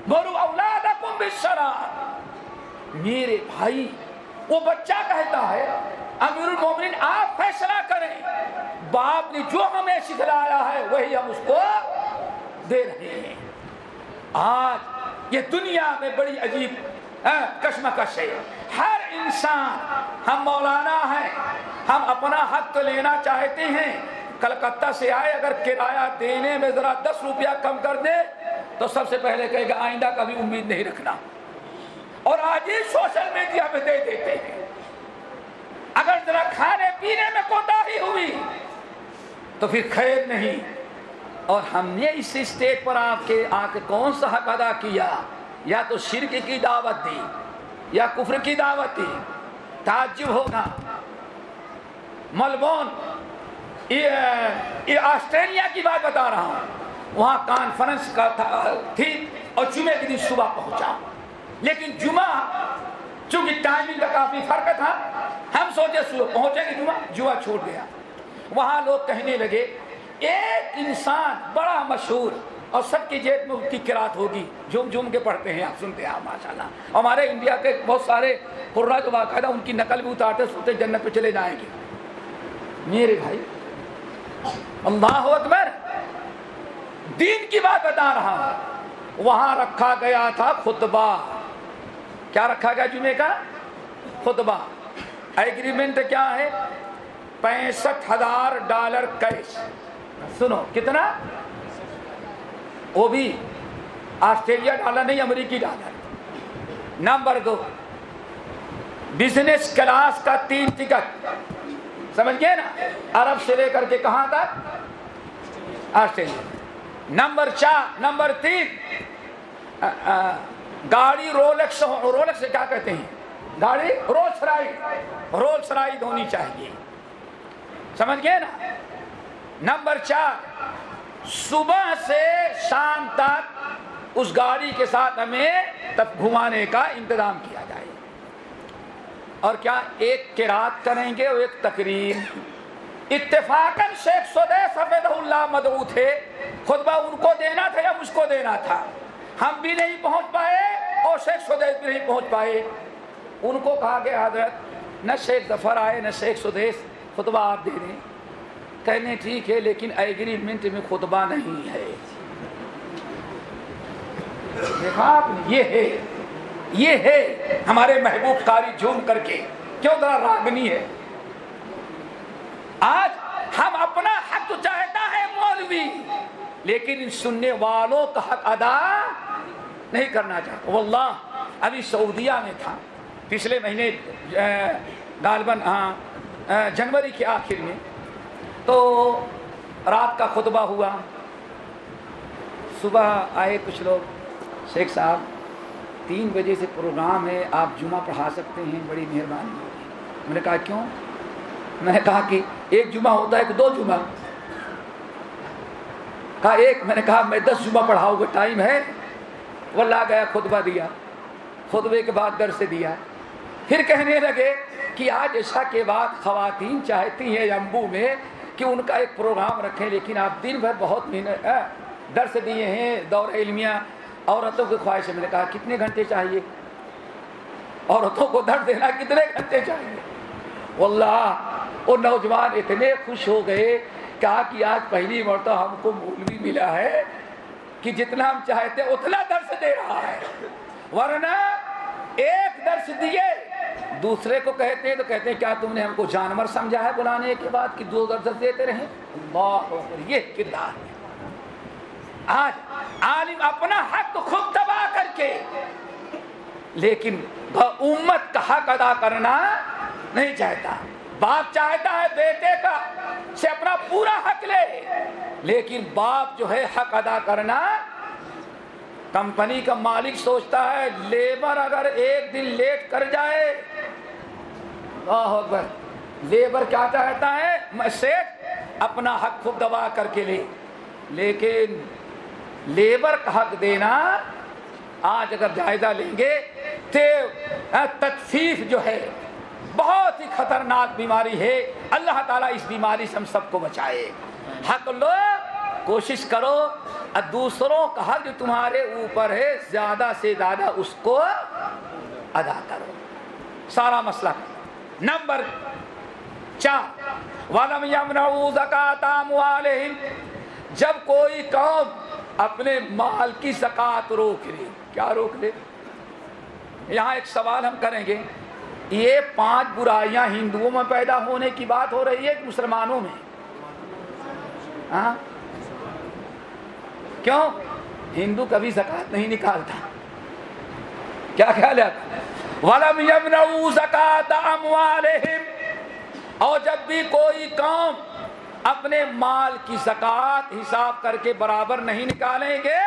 Speaker 1: مورو اولاد میرے بھائی، وہ بچہ کہتا ہے، امیر المومنین، آپ فیصلہ کریں۔ باپ نے جو ہمیں سکھلایا ہے، وہی ہم اس کو دے رہے ہیں۔ آج یہ دنیا میں بڑی عجیب ہاں، کشمکش ہے۔ ہر انسان، ہم مولانا ہیں، ہم اپنا حق تو لینا چاہتے ہیں۔ کلکتہ سے آئے، اگر کرایہ دینے میں ذرا دس روپیہ کم کر دے تو سب سے پہلے کہے گا، آئندہ کبھی امید نہیں رکھنا۔ اور آج ہی سوشل میڈیا پہ دے دیتے ہیں۔ اگر ذرا کھانے پینے میں کوتا ہی ہوئی تو پھر خیر نہیں۔ اور ہم نے اس اسٹیٹ پر آپ کے آ کے کون سا حق ادا کیا؟ یا تو شرک کی دعوت دی، یا کفر کی دعوت دی۔ تعجب ہوگا۔ ملبون یہ آسٹریلیا کی بات بتا رہا ہوں۔ وہاں کانفرنس کا تھی اور جمعے کے دن صبح پہنچا۔ لیکن جمعہ، چونکہ ٹائمنگ کا کافی فرق تھا، ہم سوچے صبح پہنچے گے جمعہ جمعہ چھوڑ گیا۔ وہاں لوگ کہنے لگے، ایک انسان بڑا مشہور اور سب کی جیب میں اس کی کراط ہوگی۔ جم جم کے پڑھتے ہیں، آپ سنتے ہیں ماشاء اللہ ہمارے انڈیا کے بہت سارے قرآن جو باقاعدہ ان کی نقل بھی اتارتے سوتے جنت پہ چلے جائیں گے۔ میرے بھائی، اللہ اکبر دین کی بات بتا رہا ہوں۔ وہاں رکھا گیا تھا خطبہ۔ کیا رکھا گیا جمعے کا؟ خطبہ۔ ایگریمنٹ کیا ہے؟ پینسٹھ ہزار ڈالر کیش سنو، کتنا؟ وہ بھی آسٹریلیا ڈالر نہیں، امریکی ڈالر۔ نمبر دو بزنس کلاس کا تین ٹکٹ سمجھ گئے نا؟ عرب سے لے کر کے کہاں تک؟ آسٹریلیا۔ نمبر چار، نمبر تین گاڑی رولکس رولکس کیا کہتے ہیں؟ گاڑی رولس رائڈ رولس رائڈ ہونی چاہیے۔ سمجھ گئے نا؟ نمبر چار، صبح سے شام تک اس گاڑی کے ساتھ ہمیں تب گھمانے کا انتظام کیا جائے۔ اور کیا ایک رات کریں گے اور ایک تقریر اتفاقاً شیخ سفید اللہ مدعو تھے۔ خطبہ ان کو دینا تھا یا مجھ کو دینا تھا؟ ہم بھی نہیں پہنچ پائے اور شیخ سدیش بھی نہیں پہنچ پائے۔ ان کو کہا گیا حضرت، نہ شیخ ظفر آئے، نہ شیخ سدیش خطبہ آپ دے دیں۔ کہنے ٹھیک ہے، لیکن ایگریمنٹ میں خطبہ نہیں ہے۔ دیکھا آپ نے، یہ ہے یہ ہے ہمارے محبوب کاری جھوم کر کے۔ کیوں ذرا راگنی ہے؟ آج ہم اپنا حق تو چاہتا ہے مولوی، لیکن ان سننے والوں کا حق ادا نہیں کرنا چاہتا۔ واللہ، ابھی سعودیہ میں تھا۔ پچھلے مہینے غالباً ہاں جنوری کے آخر میں۔ تو رات کا خطبہ ہوا۔ صبح آئے کچھ لوگ۔ شیخ صاحب، تین بجے سے پروگرام ہے، آپ جمعہ پڑھا سکتے ہیں، بڑی مہربانی۔ ہوگی میں نے کہا، کیوں؟ میں نے کہا کہ ایک جمعہ ہوتا ہے کہ دو جمعہ؟ کہا ایک، میں نے کہا میں دس جمعہ پڑھاؤں گا، ٹائم ہے۔ وہ لا گیا، خطبہ دیا۔ خطبے کے بعد در سے دیا۔ پھر کہنے لگے کہ آج ایسا کے بعد خواتین چاہتی ہیں امبو میں کہ ان کا ایک پروگرام رکھیں، لیکن آپ دن بھر بہت محنت درس دیے ہیں دور علمیہ عورتوں کی خواہش میں نے کہا، کتنے گھنٹے چاہیے؟ عورتوں کو درد دینا کتنے گھنٹے چاہیے؟ واللہ، وہ نوجوان اتنے خوش ہو گئے، کہا کہ آج پہلی مرتبہ ہم کو مولوی ملا ہے، کہ جتنا ہم چاہتے اتنا درس دے رہا ہے۔ ورنہ ایک درس دیے، دوسرے کو کہتے ہیں تو کہتے ہیں، کیا تم نے ہم کو جانور سمجھا ہے بلانے کے بعد کہ دو درس دیتے رہیں؟ اللہ یہ کردار ہے۔ آج عالم اپنا حق تو خود تباہ کر کے، لیکن امت کا حق ادا کرنا نہیں چاہتا۔ باپ چاہتا ہے بیٹے کا سے اپنا پورا حق لے۔ لیکن باپ جو ہے حق ادا کرنا، کمپنی کا مالک سوچتا ہے، لیبر اگر ایک دن لیٹ کر جائے اکبر۔ لیبر کیا چاہتا ہے؟ میں سیٹ اپنا حق خود دبا کر کے لے۔ لیکن لیبر کا حق دینا، آج اگر جائزہ لیں گے، تو ہاں، تکفیف جو ہے بہت ہی خطرناک بیماری ہے۔ اللہ تعالیٰ اس بیماری سے ہم سب کو بچائے۔ حق لو، کوشش کرو۔ اور دوسروں کا حق جو تمہارے اوپر ہے، زیادہ سے زیادہ اس کو ادا کرو۔ سارا مسئلہ۔ نمبر چار۔ وَلَمْ يَمْنَعُوا زَكَاةَ جب کوئی قوم اپنے مال کی زکات روک لے، کیا روک لے؟ یہاں ایک سوال ہم کریں گے۔ یہ پانچ برائیاں ہندوؤں میں پیدا ہونے کی بات ہو رہی ہے کہ مسلمانوں میں؟ ہاں؟ کیوں؟ ہندو کبھی زکات نہیں نکالتا۔ کیا خیال ہے ولم یمنعوا زکات اموالہم۔ اور جب بھی کوئی قوم اپنے مال کی زکات حساب کر کے برابر نہیں نکالیں گے،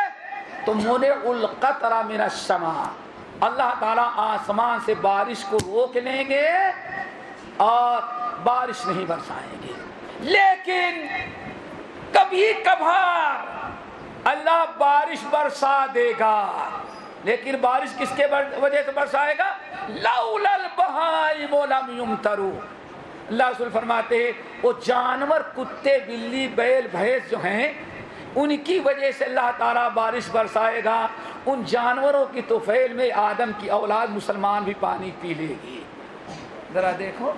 Speaker 1: تو منع القطر من السماء۔ اللہ تعالیٰ آسمان سے بارش کو روک لیں گے اور بارش نہیں برسائیں گے۔ لیکن کبھی کبھار اللہ بارش برسا دے گا۔ لیکن بارش کس کے وجہ سے برسائے گا؟ لولا لم یمترو۔ اللہ رسول فرماتے ہیں، وہ جانور، کتے، بلی، بیل، بھینس جو ہیں ان کی وجہ سے اللہ تعالیٰ بارش برسائے گا۔ ان جانوروں کی توفیل میں آدم کی اولاد مسلمان بھی پانی پی لے گی۔ ذرا دیکھو۔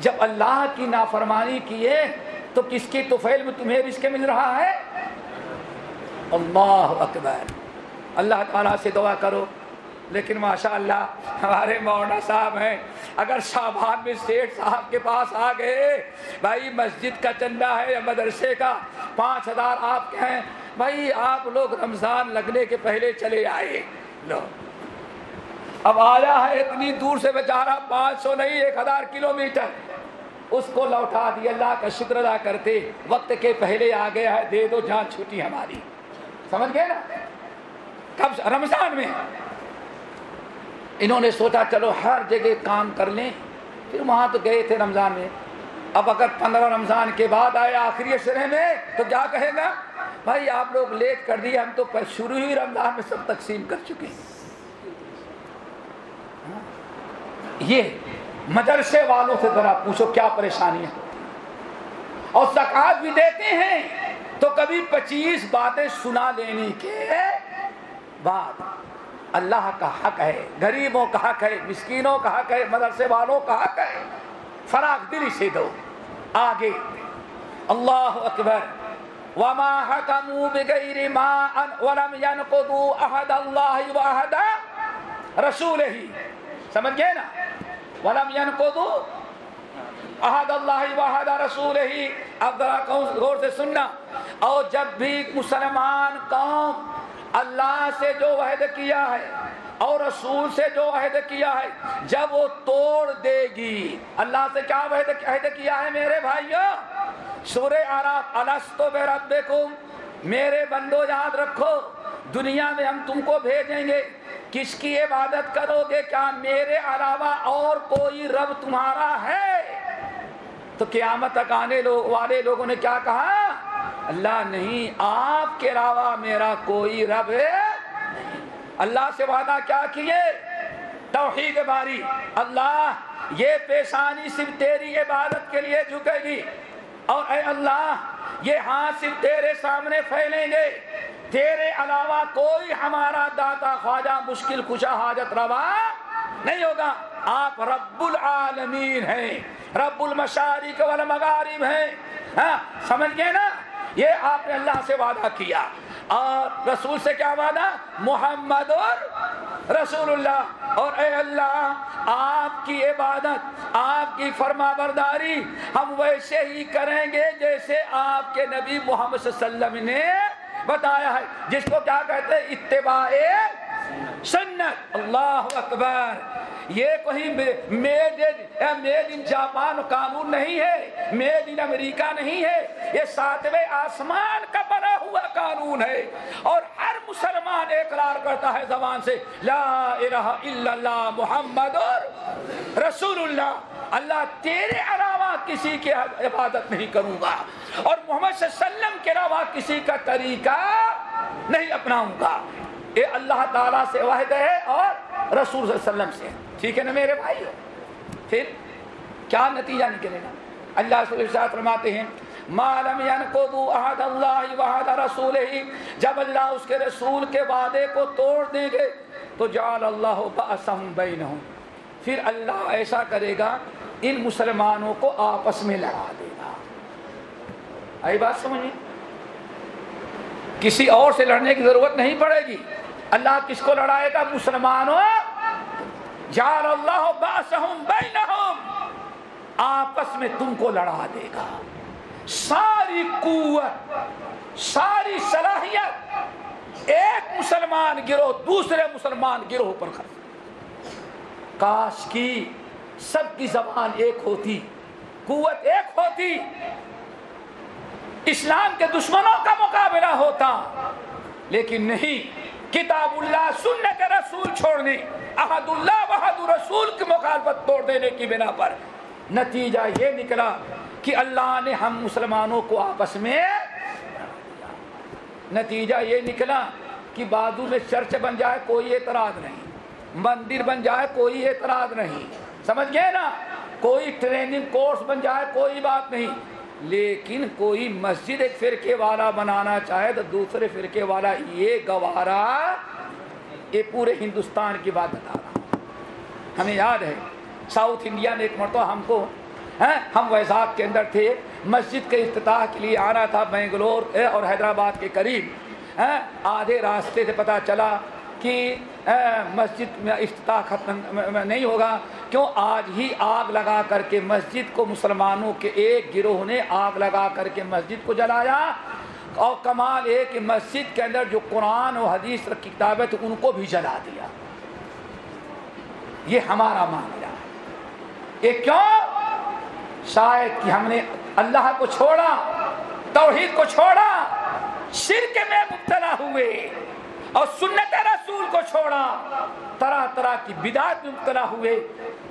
Speaker 1: جب اللہ کی نافرمانی کیے تو کس کی توفیل میں تمہیں رزق مل رہا ہے؟ اللہ اکبر۔ اللہ تعالیٰ سے دعا کرو۔ لیکن ماشاء اللہ ہمارے مولانا صاحب ہیں۔ اگر شاہبان میں سیٹ صاحب کے پاس آ گئے، بھائی مسجد کا چندہ ہے یا مدرسے کا، پانچ ہزار آپ کے ہیں، بھائی آپ لوگ رمضان لگنے کے پہلے چلے آئے۔ لو۔ اب آیا ہے اتنی دور سے بیچارہ، پانچ سو نہیں، ایک ہزار کلو میٹر اس کو لوٹا دیا اللہ کا شکر ادا کرتے وقت کے پہلے آ گیا ہے، دے دو جان چھوٹی ہماری۔ سمجھ گئے نا؟ کب رمضان میں۔ انہوں نے سوچا چلو ہر جگہ کام کر لیں۔ پھر وہاں تو گئے تھے رمضان میں۔ اب اگر پندرہ رمضان کے بعد آئے آخری شرح میں، تو کیا کہے گا؟ بھائی آپ لوگ لیٹ کر دیے، ہم تو شروع ہی رمضان میں سب تقسیم کر چکے ہیں۔ یہ مدرسے والوں سے ذرا پوچھو کیا پریشانی ہے۔ اور زکات بھی دیتے ہیں، تو کبھی پچیس باتیں سنا لینے کے بعد اللہ کا حق ہے، غریبوں کا حق ہے، مسکینوں کا حق ہے، مدرسے والوں کا حق ہے۔ فراغ دلی سے دو، آگے۔ اللہ اکبر۔ وما حکموا بغیر ما ولم ينقضوا عهد الله وعهد رسوله۔ سمجھ گئے نا؟ ولم ينقضوا عهد الله وعهد رسوله۔ اب ذرا غور سے سننا۔ اور جب بھی مسلمان قوم اللہ سے جو عہد کیا ہے اور رسول سے جو عہد کیا ہے، جب وہ توڑ دے گی، اللہ سے کیا عہد کیا ہے میرے بھائیو؟ سورہ عرب الستو بے ربکم میرے بندو یاد رکھو، دنیا میں ہم تم کو بھیجیں گے، کس کی عبادت کرو گے؟ کیا میرے علاوہ اور کوئی رب تمہارا ہے؟ تو قیامت تک آنے لوگ والے لوگوں نے کیا کہا؟ اللہ نہیں، آپ کے علاوہ میرا کوئی رب ہے اللہ سے وعدہ کیا کیے؟ توحید باری۔ اللہ، یہ پیشانی صرف تیری عبادت کے لیے جھکے گی۔ اور اے اللہ، یہ ہاتھ صرف تیرے سامنے پھیلیں گے۔ تیرے علاوہ کوئی ہمارا داتا خواجہ مشکل کشا حاجت روا نہیں ہوگا۔ آپ رب العالمین ہیں، رب المشارق والمغارب ہیں۔ ہاں سمجھ گئے نا؟ یہ آپ نے اللہ سے وعدہ کیا۔ اور رسول سے کیا وعدہ؟ محمد اور رسول اللہ۔ اور اے اللہ، آپ کی عبادت، آپ کی فرما برداری ہم ویسے ہی کریں گے جیسے آپ کے نبی محمد صلی اللہ علیہ وسلم نے بتایا ہے۔ جس کو کیا کہتے ہیں؟ اتباع سنت۔ اللہ اکبر۔ یہ کوئی میڈ میڈ ان جاپان قانون نہیں ہے میڈ ان امریکہ نہیں ہے، یہ ساتویں آسمان کا بنا ہوا قانون ہے۔ اور ہر مسلمان اقرار کرتا ہے زبان سے، لا الہ الا اللہ محمد اور رسول اللہ۔ اللہ تیرے علاوہ کسی کی عبادت نہیں کروں گا۔ اور محمد صلی اللہ علیہ وسلم کے علاوہ کسی کا طریقہ نہیں اپناؤں گا۔ یہ اللہ تعالیٰ سے واحد ہے اور رسول صلی اللہ علیہ وسلم سے۔ ٹھیک ہے نا میرے بھائی؟ پھر کیا نتیجہ نکلے گا؟ اللہ صلی اللہ فرماتے ہیں مالم عہد اللہ وعہد رسول ہی جب اللہ اس کے رسول کے وعدے کو توڑ دیں گے، تو جعل اللہ بأسہم بینہم۔ پھر اللہ ایسا کرے گا، ان مسلمانوں کو آپس میں لڑا دے گا۔ آئی بات سمجھیں؟ کسی اور سے لڑنے کی ضرورت نہیں پڑے گی۔ اللہ کس کو لڑائے گا؟ مسلمانوں۔ جار اللہ باسہم بینہم۔ آپس میں تم کو لڑا دے گا۔ ساری قوت، ساری صلاحیت ایک مسلمان گروہ دوسرے مسلمان گروہ پر خرچ کاش کی سب کی زبان ایک ہوتی، قوت ایک ہوتی۔ اسلام کے دشمنوں کا مقابلہ ہوتا، لیکن نہیں۔ کتاب اللہ سنت رسول چھوڑنے احد اللہ وحد رسول کی مخالفت توڑ دینے کی بنا پر نتیجہ یہ نکلا کہ اللہ نے ہم مسلمانوں کو آپس میں نتیجہ یہ نکلا کہ بادو میں چرچ بن جائے کوئی اعتراض نہیں، مندر بن جائے کوئی اعتراض نہیں، سمجھ گئے نا؟ کوئی ٹریننگ کورس بن جائے کوئی بات نہیں۔ لیکن کوئی مسجد ایک فرقے والا بنانا چاہے تو دوسرے فرقے والا یہ گوارا یہ پورے ہندوستان کی بات بتا رہا ہمیں یاد ہے، ساؤتھ انڈیا نے ایک مرتبہ ہم کو ہاں، ہم ویزاگ کے اندر تھے، مسجد کے افتتاح کے لیے آنا تھا بنگلور اور حیدرآباد کے قریب۔ ہاں، آدھے راستے سے پتا چلا کہ مسجد میں افتتاح ختم نہیں ہوگا، کیوں آج ہی آگ لگا کر کے مسجد کو مسلمانوں کے ایک گروہ نے آگ لگا کر کے مسجد کو جلایا؟ اور کمال ہے کہ مسجد کے اندر جو قرآن و حدیث کی کتابیں تھیں، ان کو بھی جلا دیا۔ یہ ہمارا معاملہ ہے۔ یہ کیوں؟ شاید کہ ہم نے اللہ کو چھوڑا، توحید کو چھوڑا، شرک میں مبتلا ہوئے۔ اور سنت رسول کو چھوڑا۔ طرح طرح کی بدعت میں مبتلا ہوئے۔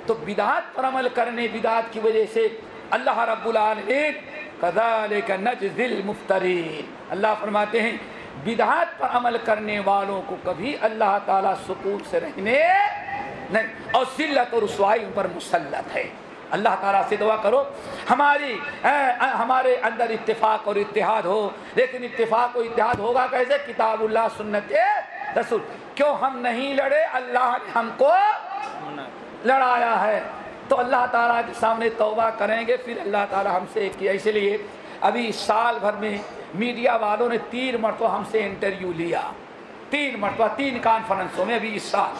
Speaker 1: تو بدعت پر عمل کرنے بدعت کی وجہ سے اللہ رب العالمین کذالک نجزی المفترین۔ اللہ فرماتے ہیں، بدعات پر عمل کرنے والوں کو کبھی اللہ تعالیٰ سکون سے رہنے نہیں، اور ذلت اور رسوائی ان پر مسلط ہے۔ اللہ تعالیٰ سے دعا کرو۔ ہماری ہمارے اندر اتفاق اور اتحاد ہو۔ لیکن اتفاق اور اتحاد ہوگا کیسے؟ کتاب اللہ، سنت رسول۔ کیوں ہم نہیں لڑے؟ اللہ نے ہم کو لڑایا ہے۔ تو اللہ تعالیٰ کے سامنے توبہ کریں گے، پھر اللہ تعالیٰ ہم سے ایک کیا اس لیے ابھی سال بھر میں میڈیا والوں نے تین مرتبہ ہم سے انٹرویو لیا۔ تین مرتبہ، تین کانفرنسوں میں ابھی اس سال۔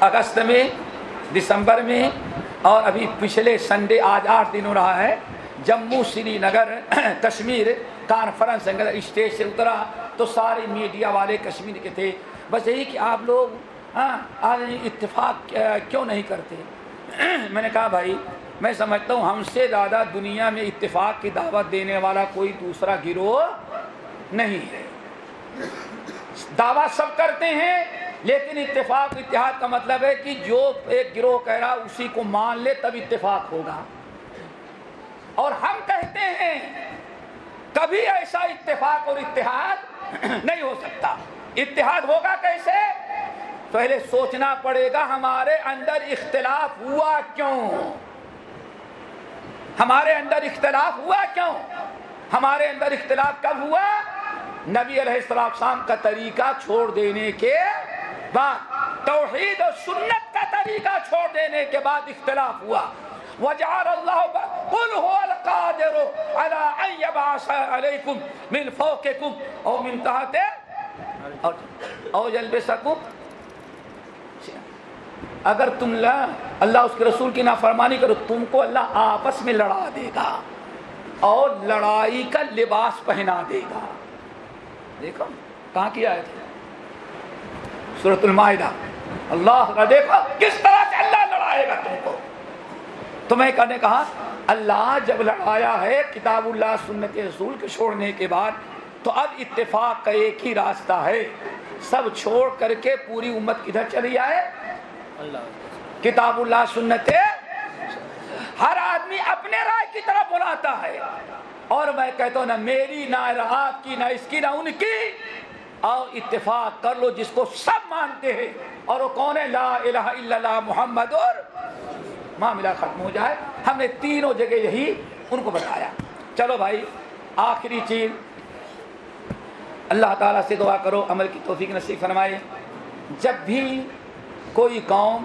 Speaker 1: اگست میں دسمبر میں۔ اور ابھی پچھلے سنڈے آج آٹھ دن ہو رہا ہے۔ جموں سری نگر، کشمیر، کانفرنس اسٹیج سے اترا۔ تو سارے میڈیا والے کشمیر کے تھے۔ بس یہی کہ آپ لوگ ہاں اتفاق کیوں نہیں کرتے؟ میں نے کہا بھائی، میں سمجھتا ہوں ہم سے زیادہ دنیا میں اتفاق کی دعوت دینے والا کوئی دوسرا گروہ نہیں ہے۔ دعویٰ سب کرتے ہیں۔ لیکن اتفاق اتحاد کا مطلب ہے کہ جو ایک گروہ کہہ رہا اسی کو مان لے تب اتفاق ہوگا۔ اور ہم کہتے ہیں کبھی ایسا اتفاق اور اتحاد نہیں ہو سکتا۔ اتحاد ہوگا کیسے؟ پہلے سوچنا پڑے گا ہمارے اندر اختلاف ہوا کیوں؟ ہمارے اندر اختلاف ہوا کیوں؟ ہمارے اندر اختلاف کب ہوا؟ نبی علیہ السلام کا طریقہ چھوڑ دینے کے توحید و سنت کا طریقہ چھوڑ دینے کے بعد اختلاف ہوا۔ وجعل الله قل هو القادر على ان يبعث عليكم من فوقكم او من تحت او يلبسكم اگر تم لا اللہ اس کے رسول کی نافرمانی کرو، تم کو اللہ آپس میں لڑا دے گا اور لڑائی کا لباس پہنا دے گا۔ دیکھو، کہاں کیا ہے؟ سورت المائدہ۔ اللہ کا دیکھو کس طرح سے اللہ لڑائے گا تم کو؟ تو میں کہنے کہا اللہ جب لڑایا ہے کتاب اللہ سنت رسول کے چھوڑنے کے بعد تو اب اتفاق کا ایک ہی راستہ ہے۔ سب چھوڑ کر کے پوری امت کدھر چلی آئے۔ کتاب اللہ سنت۔ ہر آدمی اپنے رائے کی طرف بلاتا ہے۔ اور میں کہتا ہوں نہ میری نہ آپ کی نہ اس کی نہ ان کی۔ اور اتفاق کر لو جس کو سب مانتے ہیں۔ اور وہ کون ہے؟ لا الہ الا اللہ محمد اور معاملہ ختم ہو جائے۔ ہم نے تینوں جگہ یہی ان کو بتایا۔ چلو بھائی، آخری چیز۔ اللہ تعالیٰ سے دعا کرو، عمل کی توفیق نصیب فرمائے۔ جب بھی کوئی قوم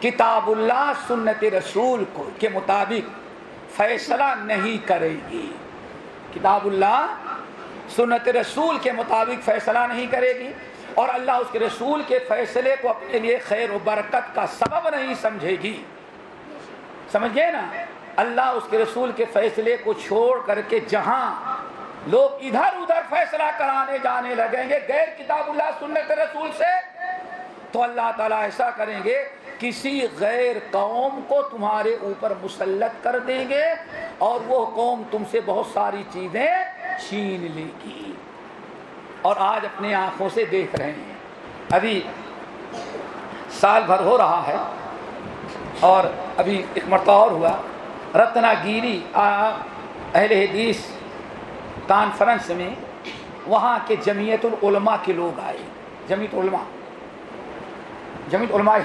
Speaker 1: کتاب اللہ، سنت رسول کو کے مطابق فیصلہ نہیں کرے گی، کتاب اللہ سنت رسول کے مطابق فیصلہ نہیں کرے گی اور اللہ اس کے رسول کے فیصلے کو اپنے لیے خیر و برکت کا سبب نہیں سمجھے گی۔ سمجھے نا؟ اللہ اس کے رسول کے فیصلے کو چھوڑ کر کے جہاں لوگ ادھر ادھر فیصلہ کرانے جانے لگیں گے، غیر کتاب اللہ، سنت رسول سے، تو اللہ تعالیٰ ایسا کریں گے کسی غیر قوم کو تمہارے اوپر مسلط کر دیں گے اور وہ قوم تم سے بہت ساری چیزیں چھین لے گی۔ اور آج اپنے آنکھوں سے دیکھ رہے ہیں۔ ابھی سال بھر ہو رہا ہے اور ابھی ایک مرتبہ اور ہوا۔ رتنا گیری اہل حدیث کانفرنس میں وہاں کے جمعیت العلماء کے لوگ آئے۔ جمعیت علماء جمعیت علماء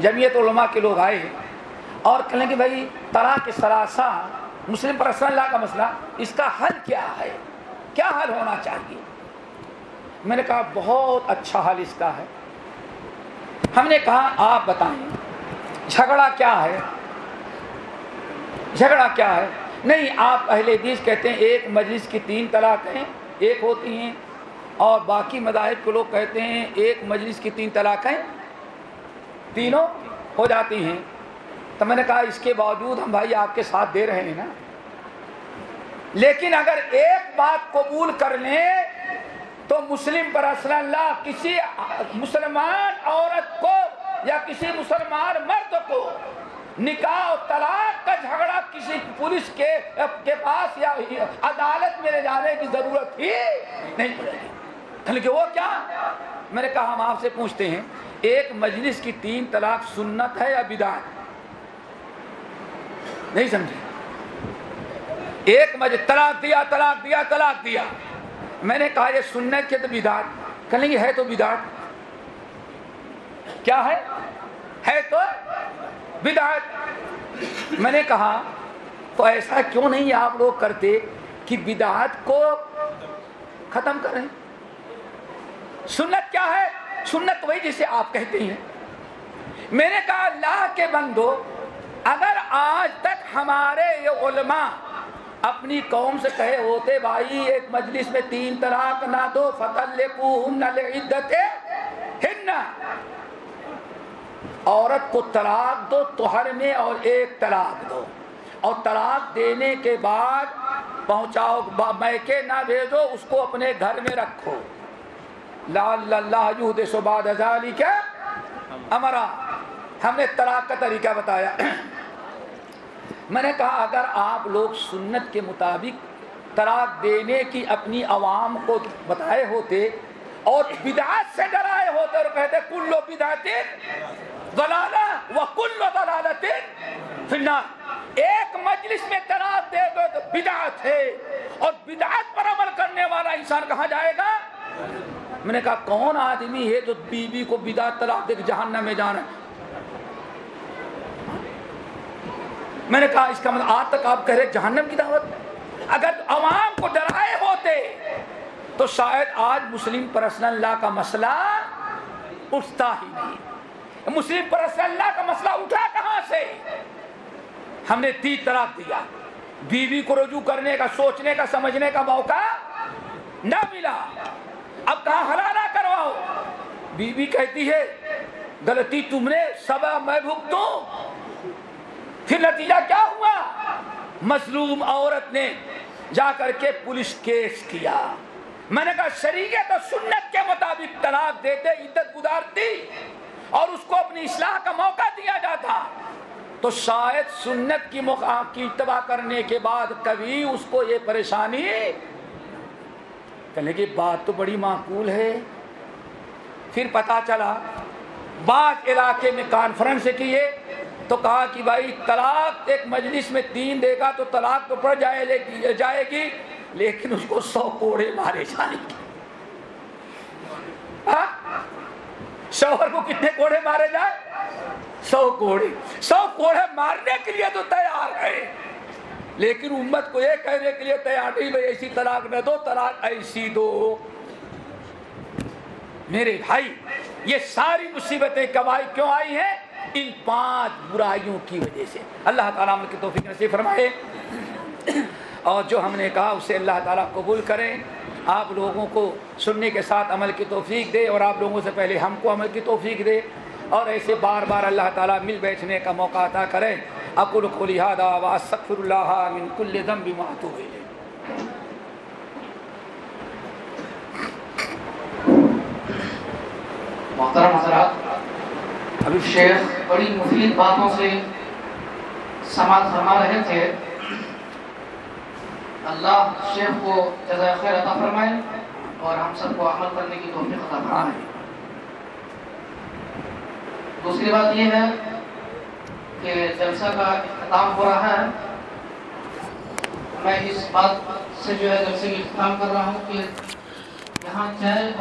Speaker 1: جمعیت علماء کے لوگ آئے اور کہنے کہ بھائی طرح کے سراسا مسلم پرسن اللہ کا مسئلہ، اس کا حل کیا ہے؟ کیا حل ہونا چاہیے؟ میں نے کہا، بہت اچھا حل اس کا ہے۔ ہم نے کہا، آپ بتائیں، جھگڑا کیا ہے؟ جھگڑا کیا ہے؟ نہیں، آپ اہل حدیث کہتے ہیں، ایک مجلس کی تین طلاقیں ایک ہوتی ہیں اور باقی مذاہب کے لوگ کہتے ہیں، ایک مجلس کی تین طلاقیں تینوں ہو جاتی ہیں۔ تو میں نے کہا اس کے باوجود ہم بھائی آپ کے ساتھ دے رہے ہیں نا۔ لیکن اگر ایک بات قبول کر لیں تو مسلم پر اصل اللہ کسی مسلمان عورت کو یا کسی مسلمان مرد کو نکاح و طلاق کا جھگڑا کسی پولیس کے کے پاس یا عدالت میں لے جانے کی ضرورت ہی نہیں پڑے گی۔ کہ وہ کیا؟ میں نے کہا ہم آپ سے پوچھتے ہیں۔ ایک مجلس کی تین طلاق سنت ہے یا بدعت؟ نہیں سمجھے؟ ایک مجلس، طلاق دیا طلاق دیا طلاق دیا۔ میں نے کہا یہ سنت کے تو بدعت۔ کہیں گے ہے تو بدعت۔ کیا ہے؟ ہے تو بدعت۔ میں نے کہا، تو ایسا کیوں نہیں آپ لوگ کرتے کہ بدعت کو ختم کریں؟ سنت کیا ہے؟ سنت وہی جسے آپ کہتے ہیں۔ میں نے کہا، اللہ کے بندو، اگر آج تک ہمارے یہ علماء اپنی قوم سے کہے ہوتے، بھائی، ایک مجلس میں تین طلاق نہ دو فتح عورت کو طلاق دو توہر میں اور ایک طلاق دو۔ اور طلاق دینے کے بعد پہنچاؤ میکے نہ بھیجو، اس کو اپنے گھر میں رکھو۔ لال اللہ سو بعد ازالی کیا امرا ہم نے طلاق کا طریقہ بتایا۔ میں نے کہا، اگر آپ لوگ سنت کے مطابق طلاق دینے کی اپنی عوام کو بتائے ہوتے اور بدعات سے ڈرائے ہوتے اور کہتے کلو بدعت دلالا و کلو دلالت فنار ایک مجلس میں طلاق دے دو تو بدعت ہے اور بدعت پر عمل کرنے والا انسان کہاں جائے گا؟ میں نے کہا، کون آدمی ہے جو بیوی بی کو بدعت طلاق دے کے جہنم میں جانا ہے? میں نے کہا، اس کا مطلب آج تک آپ کہہ رہے جہنم کی دعوت اگر عوام کو ڈرائے ہوتے تو شاید آج مسلم پرسنل لا کا مسئلہ اٹھتا ہی نہیں۔ مسلم پرسنل لا کا مسئلہ اٹھا کہاں سے؟ ہم نے تین طرح دیا۔ بیوی بی کو رجوع کرنے کا، سوچنے کا، سمجھنے کا موقع نہ ملا۔ اب کہاں حلالہ کرواؤ؟ بیوی کہتی ہے، غلطی تم نے سب میں بھگتوں. پھر نتیجہ کیا ہوا؟ مظلوم عورت نے جا کر کے پولیس کیس کیا۔ میں نے کہا، شریعت اور سنت کے مطابق طلاق دیتے عدت گزارتی اور اس کو اپنی اصلاح کا موقع دیا جاتا۔ تو شاید سنت کی موقع کی اتباع کرنے کے بعد کبھی اس کو یہ پریشانی کہنے کی بات تو بڑی معقول ہے۔ پھر پتا چلا، بعض علاقے میں کانفرنس کیے تو کہا کہ بھائی طلاق ایک مجلس میں تین دے گا تو طلاق تو پڑ جائے جائے گی، لیکن اس کو سو کوڑے مارے جائیں ہاں؟ گے شوہر کو کتنے کوڑے مارے جائے؟ سو کوڑے۔ سو کوڑے مارنے کے لیے تو تیار ہے۔ لیکن امت کو یہ کہنے کے لیے تیار نہیں، بھائی، ایسی طلاق نہ دو، طلاق ایسی دو۔ میرے بھائی، یہ ساری مصیبتیں کمائی کیوں آئی ہیں؟ ان پانچ برائیوں کی وجہ سے۔ اللہ تعالیٰ کی توفیق نصیب فرمائے۔ اور جو ہم نے کہا، اسے اللہ تعالیٰ قبول کریں۔ آپ لوگوں کو سننے کے ساتھ عمل کی توفیق دے اور آپ لوگوں سے پہلے ہم کو عمل کی توفیق دے۔ اور ایسے بار بار اللہ تعالیٰ مل بیٹھنے کا موقع عطا کریں۔ اکل کو لہٰذا واسفر اللہ من کل دم بھی ماتو
Speaker 3: محترم حضرات ابھی شیخ بڑی مفید باتوں سے سماعت فرما رہے تھے۔ اللہ شیخ کو جزائے خیر عطا فرمائے اور ہم سب کو عمل کرنے کی توفیق عطا فرمائے۔ دوسری بات یہ ہے کہ جلسہ کا اختتام ہو رہا ہے، میں اس بات سے جو ہے جلسے کا اختتام کر رہا ہوں کہ یہاں چائے